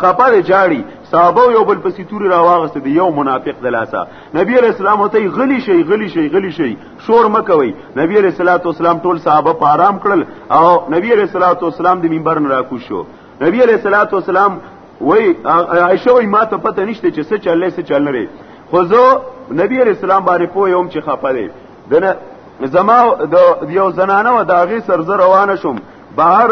Speaker 1: خپه دی جاړي صحابه یو بل پسې توري راواغست دی یو منافق دلاسا نبی اسلام ته غلی شي غلی شي غلی شي شور مکوي نبی رسول الله ټول صحابه په آرام کړل او نبی رسول الله د منبر نه راکو شو نبی علیہ الصلوۃ والسلام وای عائشه وای ما ته پته نشته چې څه چلې څه چل نه خو زه نبی علیہ السلام باندې پوه یم چې خپه دی دنه زما د یو زنانه و داغه سر زر روان شوم بهر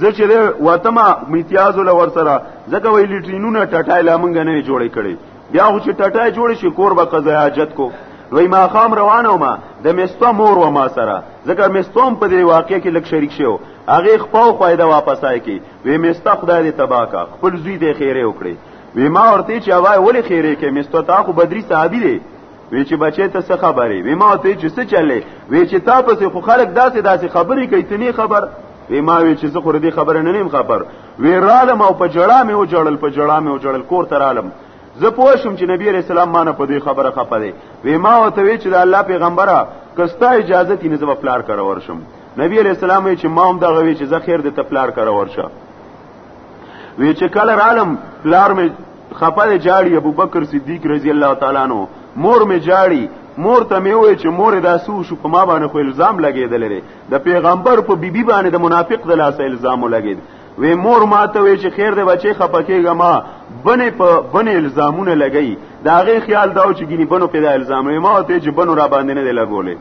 Speaker 1: زه چې وتما امتیاز ول ور سره ځکه وی لیټرینونه ټټای لا مونږ نه جوړې کړي بیا خو چې ټټای جوړ شي کور به قضا حاجت کو وی ما خام روانه ما د مستو مور و ما سره ځکه مستوم په دې واقع کې لک شریک شو هغه خپل خوایده واپس آی کی وی مستا خدای دې تبا کا خپل زوی دې خیره وکړي وی ما ورته چې اوای ولې خیره کې مستا تا خو بدري صحابي دی وی چې بچی ته څه خبرې وی ما ته چې څه چلې وی چې تا پسې خو خلک داسې داسې خبرې کوي ته نه خبر وی ما وی چې زه خو دې خبره نه نیم خبر وی رالم او په جړا مې و جړل په جړا مې و جړل کور ته رالم زه پوه شوم چې نبی رسول الله مانه په دې خبره خپه دی وی ما ته وی چې د الله پیغمبره کستا اجازه تینې زما پلار کړه ورشم نبی علیہ السلام وی چې ما هم دا غوي چې زه خیر د تپلار کرا ورشه وی چې کله رالم پلار می خپل جاړي ابو بکر صدیق رضی الله تعالی عنہ مور می جاړي مور ته می وی چې مور دا سو شو په ما باندې خو الزام لګیدل لري د پیغمبر په بیبي بی باندې د منافق د لاس الزام لګید وی مور ما ته وی چې خیر دې بچي خپکیږه ما بنې په بنې الزامونه لګی دا غي خیال داو چې ګینی بنو پیدا الزام ما ته چې بنو را باندې نه لګولې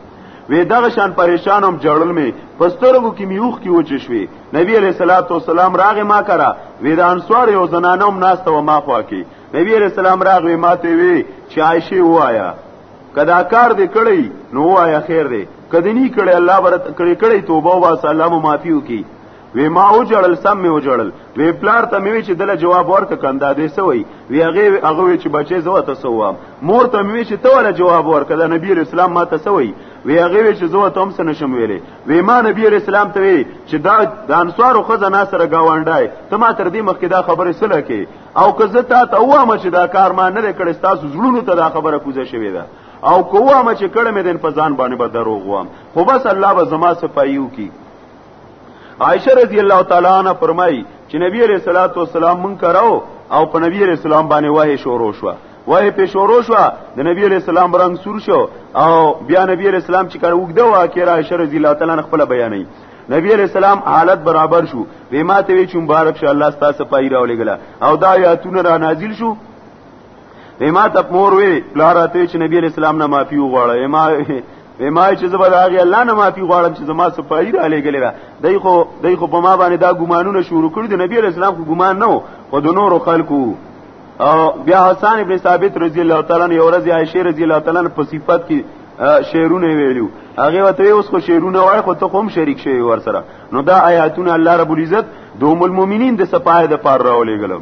Speaker 1: وی دغه شان پریشان هم جړل می پسترګو کې میوخ کې وچ شوې نبی علیہ الصلوۃ والسلام راغ ما کرا وی د انصار یو زنانوم ناس ته ما خوا کې نبی علیہ السلام راغ وی ماته وی چې عائشه وایا کدا کار دې کړی نو وایا خیر دې کدی نه کړی الله برت کړی کړی توبه واسه الله مو معافیو کی وی ما او جړل سم می او جړل وی پلار ته می چې دله جواب ورک کندا دې سوی وی هغه هغه وی چې بچي زو ته سوام مور ته می چې ته ولا جواب ورک دا نبی اسلام ما ته سوی وی هغه وی چې زو ته هم سن شم ویلې وی ما نبی اسلام ته وی چې دا د انصارو خزانه سره گاونډای ته ما تر دې مخکې دا خبره سره کې او که زه تا ته وامه چې دا کار ما نه کړې تاسو زړونو ته دا خبره کوزه شوې ده او کوه ما چې کړه مې دین په ځان باندې به دروغ وام خو بس الله به زما صفایو کی عائشه رضی الله تعالی عنها فرمایي چې نبی عليه الصلاه والسلام مونږ کراو او په نبی عليه السلام باندې وه شروع شو وه په شروع شو د نبی عليه السلام رنگ سور شو او بیا نبی عليه السلام چې کړه وګدا واکه عائشه رضی الله تعالی عنها خپل بیانې نبی علیہ السلام حالت برابر شو ویما ته وی چې مبارک شه الله ستاسو پای راولېګلا او دا یاتونه را نازل شو ما ته مور وی لاره ته چې نبی اسلام نه معافي وغواړه ما ما چې زبر راغی الله نه معافي غواړم چې زما سپایي را لګلې را دای خو دای خو په ما باندې دا ګمانونه شروع کړی د نبی اسلام خو ګمان نه و خو د نورو خلکو او بیا حسن ابن ثابت رضی الله تعالی عنہ یو ورځ عائشه رضی الله تعالی عنہ په صفات کې شعرونه ویلو هغه وته اوس خو شعرونه وای خو ته هم شریک شوی ور سره نو دا آیاتونه الله رب العزت دوم المؤمنین د سپاه د پار راولې غلم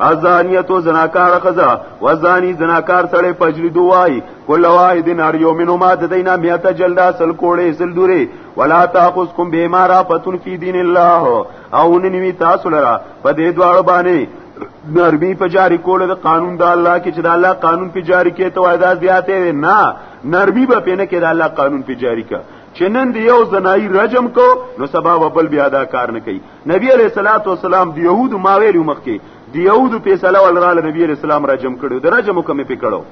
Speaker 1: ازانیتو زناکار خزا وزانی زناکار سړی پجلی دوای کله وای د نار یو منو ما د دینا میته جلدا سل کوړې سل دوری ولا تاخذکم بما را پتون فی دین الله او ننوی تاسو لرا په دې دواړو باندې نرمی په جاری کول د قانون د الله کې چې د الله قانون په جاری کې ته وای دا زیاته نه نرمی به پینه کې د الله قانون په جاری کا چې نن دی یو زنای رجم کو نو سبا وبل بیا دا کار نه کوي نبی علیہ الصلوۃ والسلام د يهودو ما ویلو مخ کې د يهودو په سلا ولراله نبی علیہ السلام را جمع کړو د رجم کومې پکړو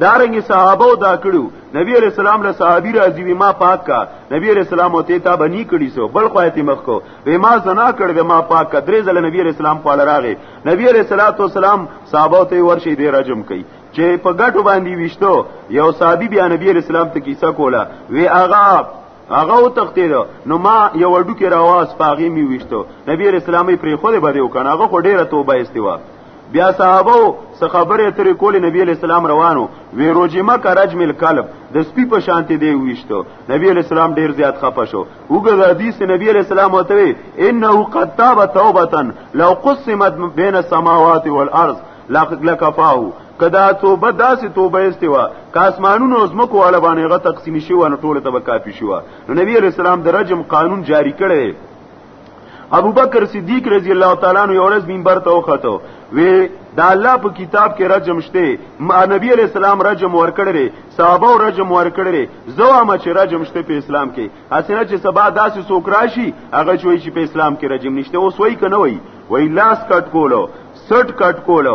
Speaker 1: دارنګ صحابه دا کړو نبی علیہ السلام له صحابي راځي وی ما پاک کا نبی علیہ السلام ته تا بنی کړي سو بل خو ایت مخ کو وی ما زنا کړ وی ما پاک کا درې ځله نبی علیہ السلام خپل راغی نبی علیہ الصلوۃ والسلام صحابه ته ورشي دی رجم کړي چې په ګټو باندې وشتو یو صحابي بیا نبی علیہ السلام ته کیسه کوله وی اغا هغه او تختید نو ما یو ډو کې راواز پاغي می وشتو نبی رسول الله پرې خو دې بده وکنه هغه خو ډیره توبه استوا بیا صحابه سره خبره ترې کولې نبی علی السلام روانو وی روجمه کرج مل قلب د سپی په شانته دی وشتو نبی علی السلام ډیر زیات خپه شو وګړه حدیث نبی علی السلام وته وی انه قد تاب توبه لو قسمت بین السماوات والارض لکفاه کدا توبه داسې توبه استوا کاسمانونو زمکو والا باندې غ تقسیم شي ونه ټول ته به کافی شو نو نبی علیہ السلام د رجم قانون جاری کړي ابو بکر صدیق رضی الله تعالی عنہ یورز منبر ته وختو وی دا الله په کتاب کې رجم شته نبی علیہ السلام رجم ورکړي صحابه رجم ورکړي زوا ما چې رجم شته په اسلام کې اسنه چې سبا داسې سوکراشي هغه چوي چې په اسلام کې رجم نشته اوس وای کنه وای وای لاس کټ کولو سټ کټ کول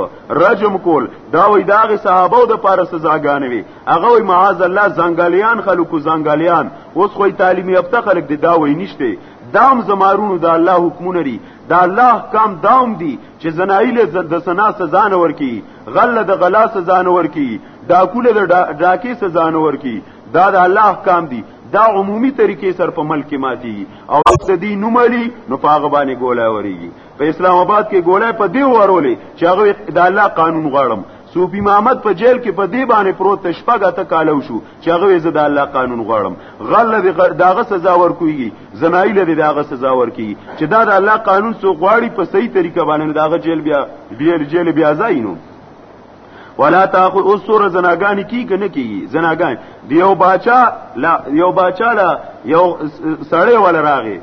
Speaker 1: رجم کول دا وای داغ صحابه د پاره سزاګان وي هغه وای معاذ الله زنګالیان خلکو زنګالیان اوس خو تعلیمي یافته خلک دي دا وای نشته دام زمارونو دا الله حکمونه لري دا الله احکام دام دي چې زنایل د سنا سزا نه ورکی غله د غلا سزا نه ورکی ډاکول د ډاکی سزا نه ورکی دا د الله احکام دي دا عمومي طریقې سر په ملک ماتي او د دې نومالي نو پاغه باندې ګولا وريږي په اسلام آباد کې ګولای په دی ورولې چې هغه د الله قانون غواړم صوفي محمد په جیل کې په دی باندې پروت شپږه ته کالو شو چې هغه زه د الله قانون غواړم غل دی داغه سزا ورکوي زنایل دی داغه سزا ورکوي چې دا د الله قانون سو غواړي په صحیح طریقه باندې داغه جیل بیا بیا جیل بیا ځاینو ولا تاخو اوس سور زناګانی کی کنه کی زناګان دیو باچا لا یو باچا لا یو سړی ول راغی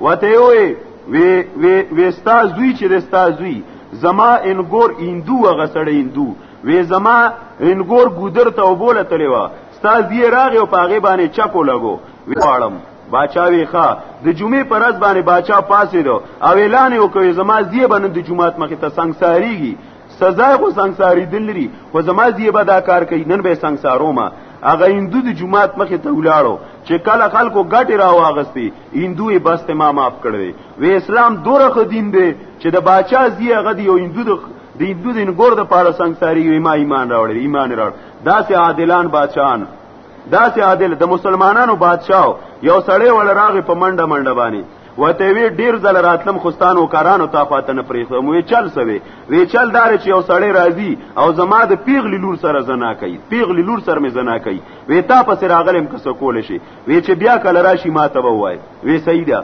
Speaker 1: وته وی وی وی وستا زوی چې رستا زوی زما انګور هندو هغه سړی هندو وی زما انګور ګودر ته وبوله تللی و ستا زی راغی او پاغه باندې چکو لګو وی واړم باچا وی ښا د جمعې پر ورځ باندې باچا پاسې دو او اعلان وکړ زما زی باندې د جمعات مخې ته سنگساریږي سزا خو سنگساری دل لري خو زما دی به دا کار کوي نن به سنگسارو ما هغه هندو د جمعات مخې ته ولاړو چې کله خلکو ګټه را واغستې هندو یې بس ته ما معاف کړې وې اسلام دوره خدین دی چې د باچا زی هغه دی او هندو د د هندو د ګور د پاره سنگساری وي ما ایمان راوړې ایمان راوړ دا سه عادلان بادشاہان دا سه عادل د مسلمانانو بادشاہ یو سړی ول راغې په منډه منډه باندې وته وی ډیر ځل راتلم خوستان او کارانو تا پاته نه پریخو مو چل سوي وی چل دار چې یو سړی راضي او زما د پیغلی لور سره زنا کوي پیغلی لور سره می زنا کوي وی تا پس راغلم که څه کول شي وی چې بیا کله راشي ما ته وای وی سیدا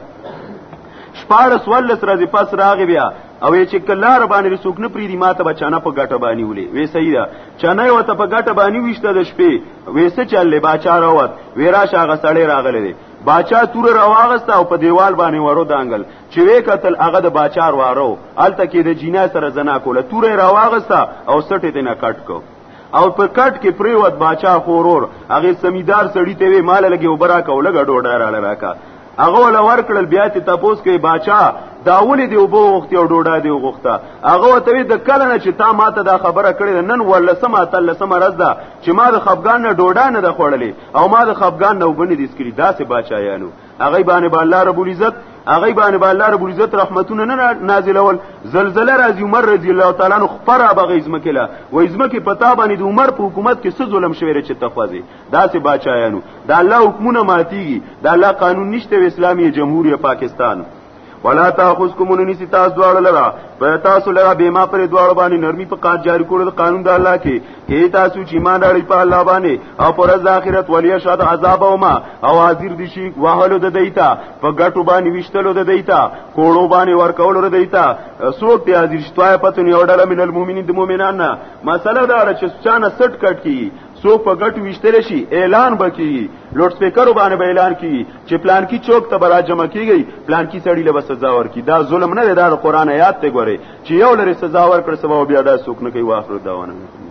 Speaker 1: شپارس ولس راځي پس راغی بیا او چې کلار باندې رسوک نه پریدي ماته بچانه په ګټه باندې ولې وې صحیح ده چانه یو ته په ګټه باندې وشته د شپې وې څه چلې باچا راوت وې راشه غسړې راغلې باچا تور راواغستا او په دیوال باندې ورو دانګل چې وې قتل هغه د باچار وارو الته کې د جینا سره زنا کوله تور راواغستا او سټې دې نه کټ کو او په کټ کې پریوت باچا خورور هغه سمیدار سړی ته وې مال لګي وبرا کوله غډو ډار اړه راکا هغه ول ورکړل بیا ته تاسو کې باچا داولې دی وبو وخت او ډوډا دی وغوخته هغه ته د کله نه چې تا ماته دا خبره کړې نن ولسمه تلسمه رز ده چې ما د خفغان نه ډوډا نه د خوړلې او ما د خفګان نه وبنې دي سکري داسې بچایانو هغه باندې به الله رب العزت هغه باندې به الله رب العزت رحمتونه نه نازلول زلزلہ راځي عمر رضی الله تعالی عنہ خبره به غزمه کله و ازمه کې پتا باندې د عمر په حکومت کې څه ظلم شوی چې تخوازي داسې بچایانو دا الله حکمونه ماتيږي دا الله قانون نشته اسلامي جمهوریت پاکستان ولا تاخذکم النسی تاسو دواړه لرا په تاسو لرا به ما پر دواړه باندې نرمي په قات جاری کول قانون د الله کې کې تاسو چې ایمان راړي په الله باندې او پر ورځ اخرت ولی شاد عذاب او ما او حاضر دي شي وهلو د دیتا په ګټو باندې وشتلو د دیتا کوړو باندې ورکولو د دیتا سوک ته حاضر شتوای پته نه وړل من المؤمنین د مؤمنان مسله دا چې چانه سټ کټ کی څوک په ګټ وشتل شي اعلان بکی لوډ سپیکر باندې به اعلان کی چې پلان کی چوک ته برا جمع کیږي پلان کی سړی له سزا ورکی دا ظلم نه دی دا قرآن آیات ته ګوره چې یو لري سزا ورکړ سبا بیا دا څوک نه کوي واخر
Speaker 2: دا ونه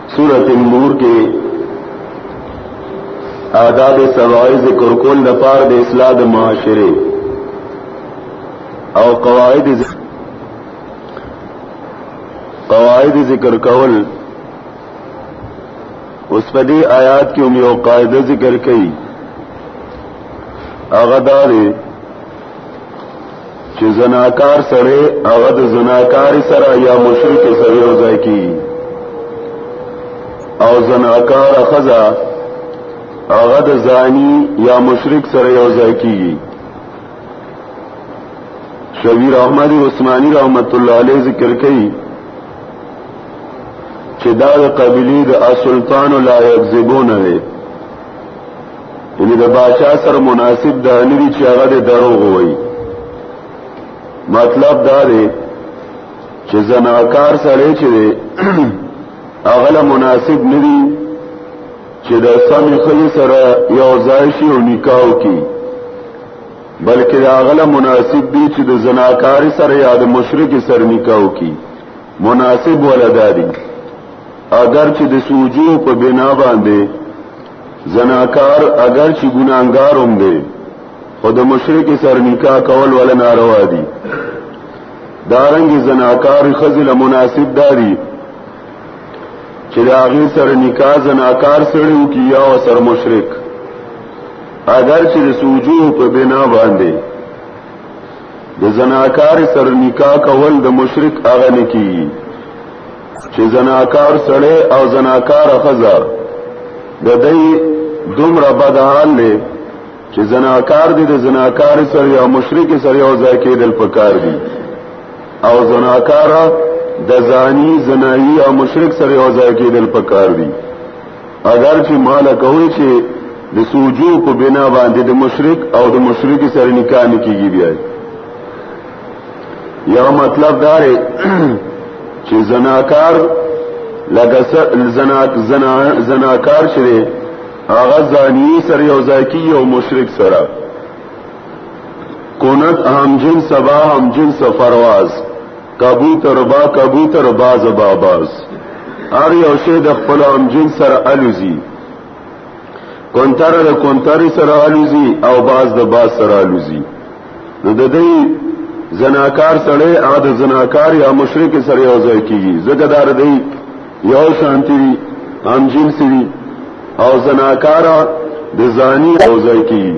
Speaker 2: سورت النور کې آداب سوائی ذکر کول د پار د اصلاح د معاشره او قواعد ذکر قواعد ذکر کول اوس په دې آیات کې یو قاعده ذکر کړي هغه دا دی چې زناکار سره هغه د زناکار سره یا مشرک سره یو ځای کی او زناکار خزا هغه د زانی یا مشرک سره یو ځای کیږي شبیر احمد عثماني رحمت الله علیه ذکر کوي چې دا د قبيله د سلطان لا یکذبون دی یعنی د باچا سره مناسب دا نه دي چې هغه د دروغ وایي مطلب دا دی چې زناکار سره چې دی هغه مناسب نه دي چې د سمې خلی سره یو ځای شي او نکاح وکړي بلکې هغه مناسب دي چې د زناکار سره یا د مشرک سره نکاح وکړي مناسب ولداري اگر چې د سوجو په بنا باندې زناکار اگر چې ګناګار هم دی خو د مشرک سر نکاح کول ولا ناروا دي دارنګ زناکار خزل مناسب داري چې د هغه سره نکاح زناکار سره وکي یا سر مشرک اگر چې د سوجو په بنا باندې د زناکار سره نکاح کول د مشرک هغه نه کیږي چې زناکار سره او زناکار خزا د دې دومره بد حال دی چې زناکار دې د زناکار سره یا مشرک سره یو ځای کېدل پکار دي او زناکار د زانی زنایی او مشرک سره یو ځای کېدل پکار دي اگر چې مال کوي چې
Speaker 1: د سوجو په بنا باندې د مشرک او د مشرک سره نکاح نه کیږي بیا یا مطلب دا دی چې زناکار لکه زناک زنا زناکار چې دی هغه ځاني سره یو ځای کیږي او مشرک سره کونت هم جنس با هم جنس فرواز کبوتر با کبوتر باز با باز ار یو شی د خپل هم جنس سره الوزي کونتر د کونتر سره الوزي او باز د باز سره الوزي نو د دې زناکار سره او د زناکار یا مشرک سره یو ځای کیږي زګه دار دی یو شانتی دی هم جنس دی او زناکار د زانی او ځای کیږي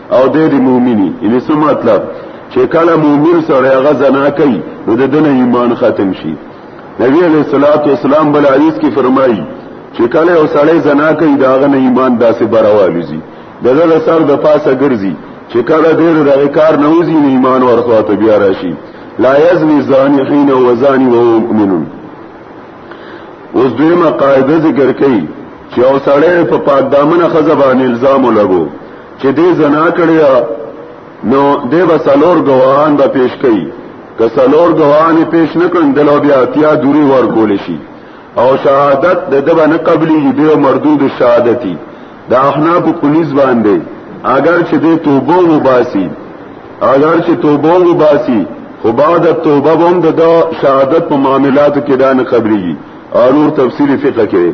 Speaker 1: او د دې مؤمنی ان څه مطلب چې کله مؤمن سره هغه زنا کوي نو د دنه ایمان ختم شي نبی علیہ الصلوۃ والسلام بل حدیث کې فرمایي چې کله یو سړی زنا کوي دا غنه ایمان داسې براوالوزي دغه د سر د پاسه ګرځي چې کله ډېر دغه کار نه وځي نو ایمان ورخوا ته بیا راشي لا یزنی زانی حين هو زانی وهو مؤمن اوس دویمه قاعده ذکر کړي چې او سړی په پاک دامنه خزبان الزام لګو چې دې زنا کړی نو دې به سلور غواهان به پیش کړي که سلور غواهان پیش نکړي دلو بیا اتیا دوری ورکول شي او شهادت د دبا نه قبلي دی مردود شهادتي د احناف پولیس باندې اگر چې د توبه وباسي اگر چې توبه وباسي خو بعد توبه هم د شهادت په معاملاتو کې دا نه قبلي او نور تفصیلی فقہ کې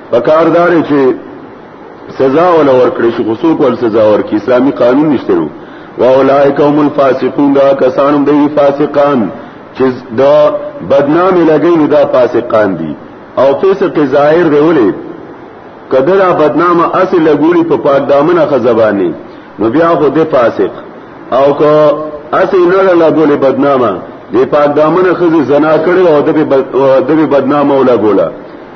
Speaker 1: پکاردار چې سزا ول ورکړي شي غصو کول سزا ورکړي اسلامي قانون نشته نو واولائک هم الفاسقون دا کسان هم دی فاسقان چې دا بدنام لګي نو دا فاسقان دي او فسق ظاهر دی ولې کده دا بدنام اصل لګولي په پاک دامنه خزبانی نو بیا خو دی فاسق او که اصل نه لګولي بدنامه دی پاک دامنه خزي زنا کړي او د به بدنامه ولا ګولا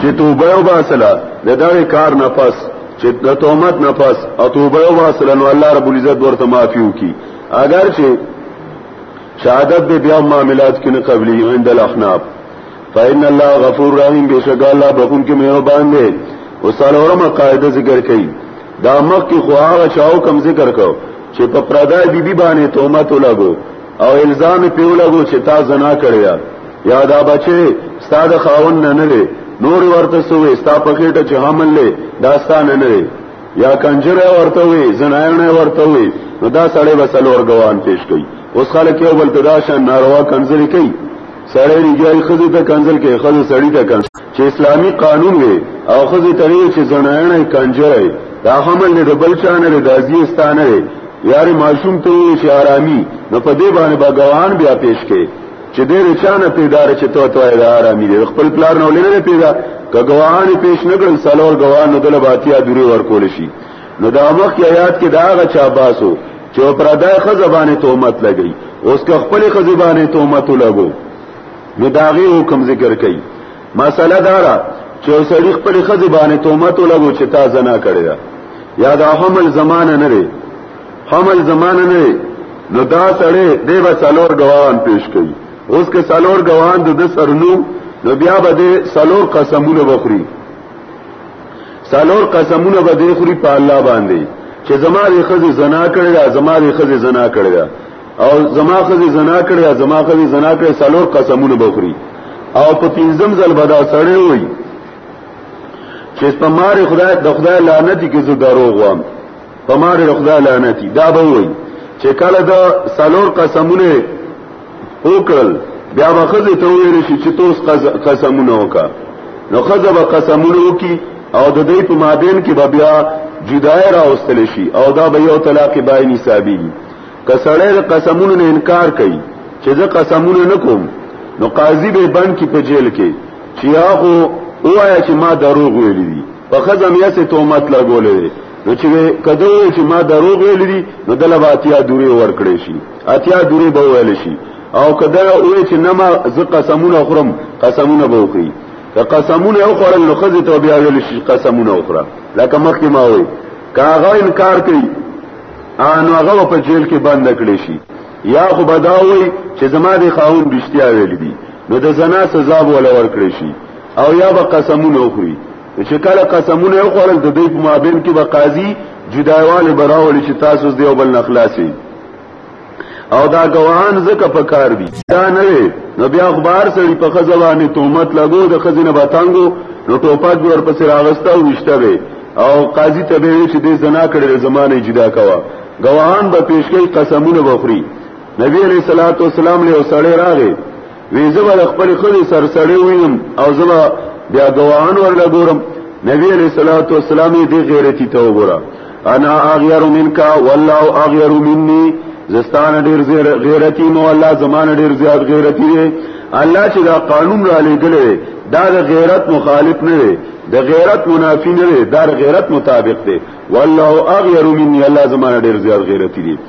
Speaker 1: چې توبه وباسله د دغه کار نه پس چې د تومت نه پس او توبه وباسله نو الله رب العزت ورته معافي وکي اگر چې شهادت به بیا معاملات کې نه قبلي عند الاحناف فإن الله غفور رحیم بشک الله بخون کې مهربان دی او سالورمه قاعده ذکر کړي دا مخ کې خو هغه چاو کم ذکر کو چې په پردای بیبي بی باندې تهمت لګو او الزام په لګو چې تا زنا کړیا یا دا بچي ستاده خاون نه نه نور ورته سوې ستا په خېټه چې حمل لې دا ستانه نه یا کنجره ورته وي زنایونه ورته وي نو دا سړی به سلور غوان پیش کوي اوس خلک یو بل تداشن ناروا کنځلې کوي سړی ریګي خزه ته کنځل کوي خزه سړی ته کنځل چې اسلامی قانون وي او خزه ترې چې زنانه کنجره دا حمل نه بل چانه د ازیستانه وي یاره معصوم ته چې آرامي نو په دې باندې بګوان بیا پیش کې چې دې رچانه پیدار چې تو تو د آرامي دې خپل پلار نو لري پیدا کګوان پیش نه کړل سلور ګوان نو دله باتیا دوری ورکول شي نو دا مخ آیات کې دا غا چا باسو چې پردای خزبانه تومت لګي اوس که خپل خزبانه تومت لګو نو داغه حکم ذکر کړي مساله دارا چې سړی خپل خزه باندې تهمت لګو چې تا زنا کړی دا یا دا حمل زمانه نه لري حمل زمانه نه لري نو دا سړی دی به څلور غوان پیش کړي اوس که څلور غوان د سرنو نو بیا به د څلور قسمونه بخوري څلور قسمونه به د خوري په الله باندې چې زما د خزه زنا کړی دا زما د خزه زنا کړی دا او زما خزي زنا کړی او زما خزي زنا کړی سالور قسمونه بخوري او په پنځم ځل بدا سړی وای چې په مار خدای د خدای لعنت کې زه دروغ وام په مار خدای لعنت دا به وای چې کله دا سالور قسمونه وکړل بیا به خزي ته ویل شي چې توس قسمونه وکا نو خزه به قسمونه وکي او د دې په مابین کې به بیا جدای راوستل شي او دا به یو طلاق باینی ثابت کسړې د قسمونو نه انکار کوي چې زه قسمونه نه کوم نو قاضي به بند کې په جیل کې چې هغه وایا چې ما دروغ ویل دي په خزم یې څه تهمت لګولې نو چې کدو چې ما دروغ ویل دي نو د لباتیا دوری ورکړې شي اتیا دوری به ویل شي او کدا وې چې نه ما ز قسمونه خورم قسمونه به وکړي که قسمونه او خورل نو خزه ته بیا ویل شي قسمونه وکړه لکه مخکې ما وې کاغه انکار کوي انو هغه په جیل کې بند کړی شي یا خو بداوي چې زما د خاون رښتیا ویل دي نو د زنا سزا به ولا ورکړي شي او یا به قسمونه وخوري چې کله قسمونه وخورل د دوی په مابین کې به قاضي جدایواله براول چې تاسو دیو بل نخلاصي او دا ګواهان زکه په کار دي دا نه وي نو بیا اخبار سړي په خزوانه تهمت لګو د خزینه باتانګو نو ټوپک ور په سر اغستا او وشته وي او قاضي ته به چې د زنا کړې زمانه جدا کوا ګواهان به پیشکې قسمونه وخوري نبی علیہ الصلوۃ والسلام له سړی راغی وی زبا د خپل خلی سر سړی وینم او زبا بیا ګواهان ورله ګورم نبی علیہ الصلوۃ والسلام دې غیرتی ته وګوره انا اغیر منک والله اغیر مني زستان ډیر غیرتی مو الله زمان ډیر زیات غیرتی دی الله چې دا قانون را لګلې دا د غیرت مخالف نه دی د غیرت منافی نه دی دا غیرت مطابق دی والله اغیر مني الله زمان ډیر زیات غیرتی دی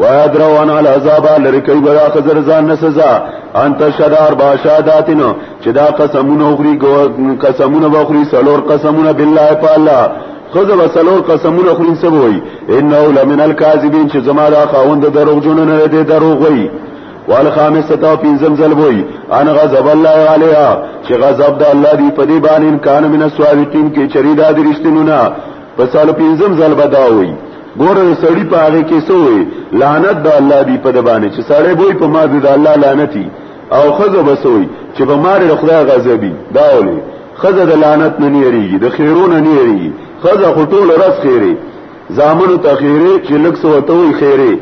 Speaker 1: ويا دروان على عذاب لرکی ويا خزر ځان نه سزا انت شدار باشاداتنو چې دا قسمونه وخوري قسمونه وخوري سلور قسمونه بالله تعالی خذ وسلور قسمونه خوري سبوي انه لمن الكاذبين چې زما دا خاوند دروغ جون نه دی دروغ وي والخامسه تو پنځم ځل وای ان غضب الله علیها چې غضب د الله دی په دې باندې کان من السوابقین کې چریدا درشتنونه په سالو پنځم ځل بداوي ګوره سړی په هغه کې سوې لعنت د الله دی په دبانې چې سړی وای په ما د الله لعنتی او خزه بسوي چې په مار د خدای غضبي دا ولي خزه د لعنت نه نیریږي د خیرونه نه نیریږي خزه خټول رس خیره زامنو ته خیره چې لک سو ته وي خیره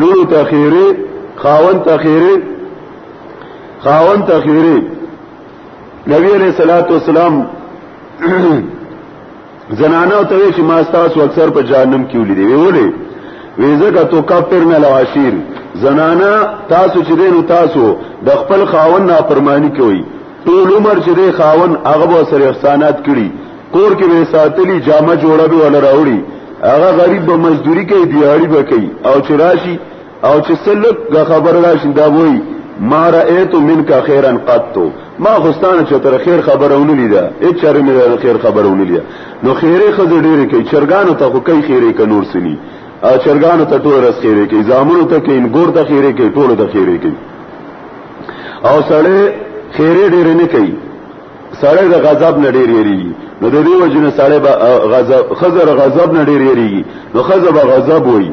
Speaker 1: لورو ته خیره خاون ته خیره خاون ته خیره نبی علیہ الصلوۃ والسلام زنانو ته وی چې ما تاسو اکثر په جهنم کې ولیدې وی ولې وی زګه تو کفرنا العاشر زنانا تاسو چې دین تاسو د خپل خاون نافرمانی کوي ټول عمر چې دی خاون هغه به سره احسانات کړي کور کې به ساتلی جامه جوړه به ولا راوړي هغه غریب به مزدوري کوي دیاړي به کوي او چې راشي او چې سلک غا خبر راشي دا وای ما رأيت منك خيرا قط ما خوستانه چې تر خیر خبرونه لیدا هیڅ چاره مې خیر خبرونه لیدا نو خیره خزه ډیره کوي چرګانو ته خو کوي خیره ک نور سني او چرګانو ته ټول رس خیره کوي زامنو ته کوي ګور ته خیره کوي ټول ته خیره کوي او سړی خیره ډیره نه کوي سړی د غضب نه ډیر یریږي نو د دې وجنه سړی به غضب خزر غضب نه ډیر یریږي نو خزر به غضب وایي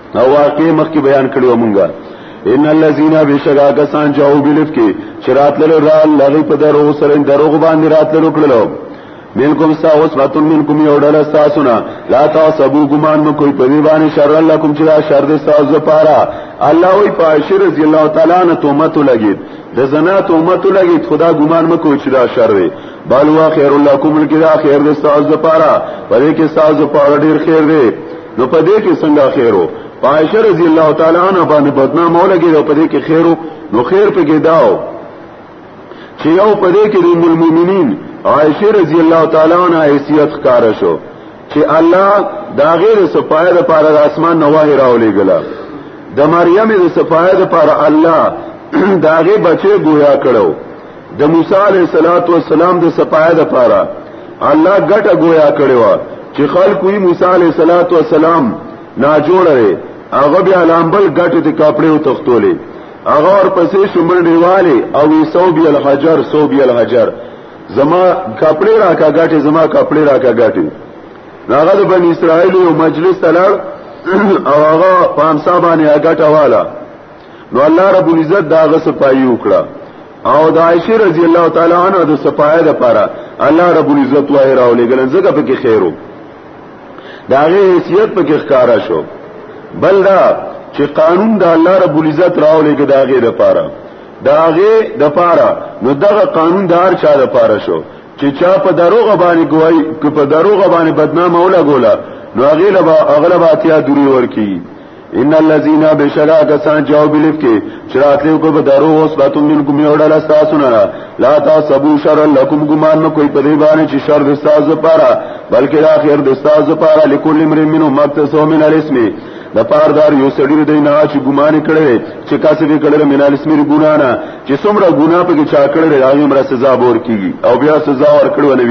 Speaker 1: نو واقع مخکې بیان کړو مونږه ان الذين بشکا کسان جاو بلف کې شرات لرو را لغی په درو سره دروغ باندې رات لرو کړلو منکم سا وسوتن منکم یو ډول ساسنا لا تاسبو ګمان نو کوئی په دیوانه شر الله کوم چې شر دې ساز پارا الله وی پاشر رضی الله تعالی عنہ تومت لګید د زنا تومت لګید خدا ګمان مکو چې دا شر دی بل وا خیر الله کوم کې دا خیر دې ساز پارا پرې کې ساز پارا ډیر خیر دی نو په دې کې څنګه خیرو عائشه رضی الله تعالی عنها باندې بدنام اولګي او په دې کې خیرو نو خیر په کې داو چې یو په دې کې د المؤمنین عائشه رضی الله تعالی عنها حیثیت ښکار شو چې الله دا غیر صفایه د پاره د اسمان نواه راولې ګلا د مریم د صفایه د پاره الله داغه بچي گویا کړو د موسی علیه الصلاۃ والسلام د سپایه د پاره الله ګټه گویا کړی و چې خلکو یې موسی علیه الصلاۃ والسلام نا جوړره هغه بیا لامبل ګټه د کاپړې او تختولې هغه ورپسې شمر دیواله او یسو بی الحجر سو بی الحجر زما کاپړې راکا ګټه زما کاپړې راکا ګټه هغه د بنی اسرائیل یو مجلس تلل او هغه په امسا باندې اګټه واله نو الله رب العزت دا غ صفائی وکړه او د عائشه رضی الله تعالی عنها د صفای د پاره الله رب العزت وای راولې ګلن زګه پکې خیرو دا غي حیثیت پکې ښکارا شو بل دا چې قانون د الله رب العزت راولې ګدا غي د پاره دا غي د پاره نو دغه قانون دار چا د پاره شو چې چا په دروغ باندې گواہی په دروغ باندې بدنامه ولا ګولا نو هغه له اغلب اتیا دوری ورکی ان الذين بشرا کسان جاو بلیف کې چراتلو کو به درو اوس باتو من کوم یو ډول تاسو نه لا تاسو شر لكم ګمان نه کوئی په دې باندې چې شر د تاسو لپاره بلکې دا خیر د تاسو لپاره لکل امر منو مقتصو من الاسم د پار دار یو سړی دی نه چې ګمان کړي چې کاسې به کړي من الاسم ګنا نه چې څومره ګنا په کې چا کړي راځي مر سزا بور کیږي او بیا سزا ور کړو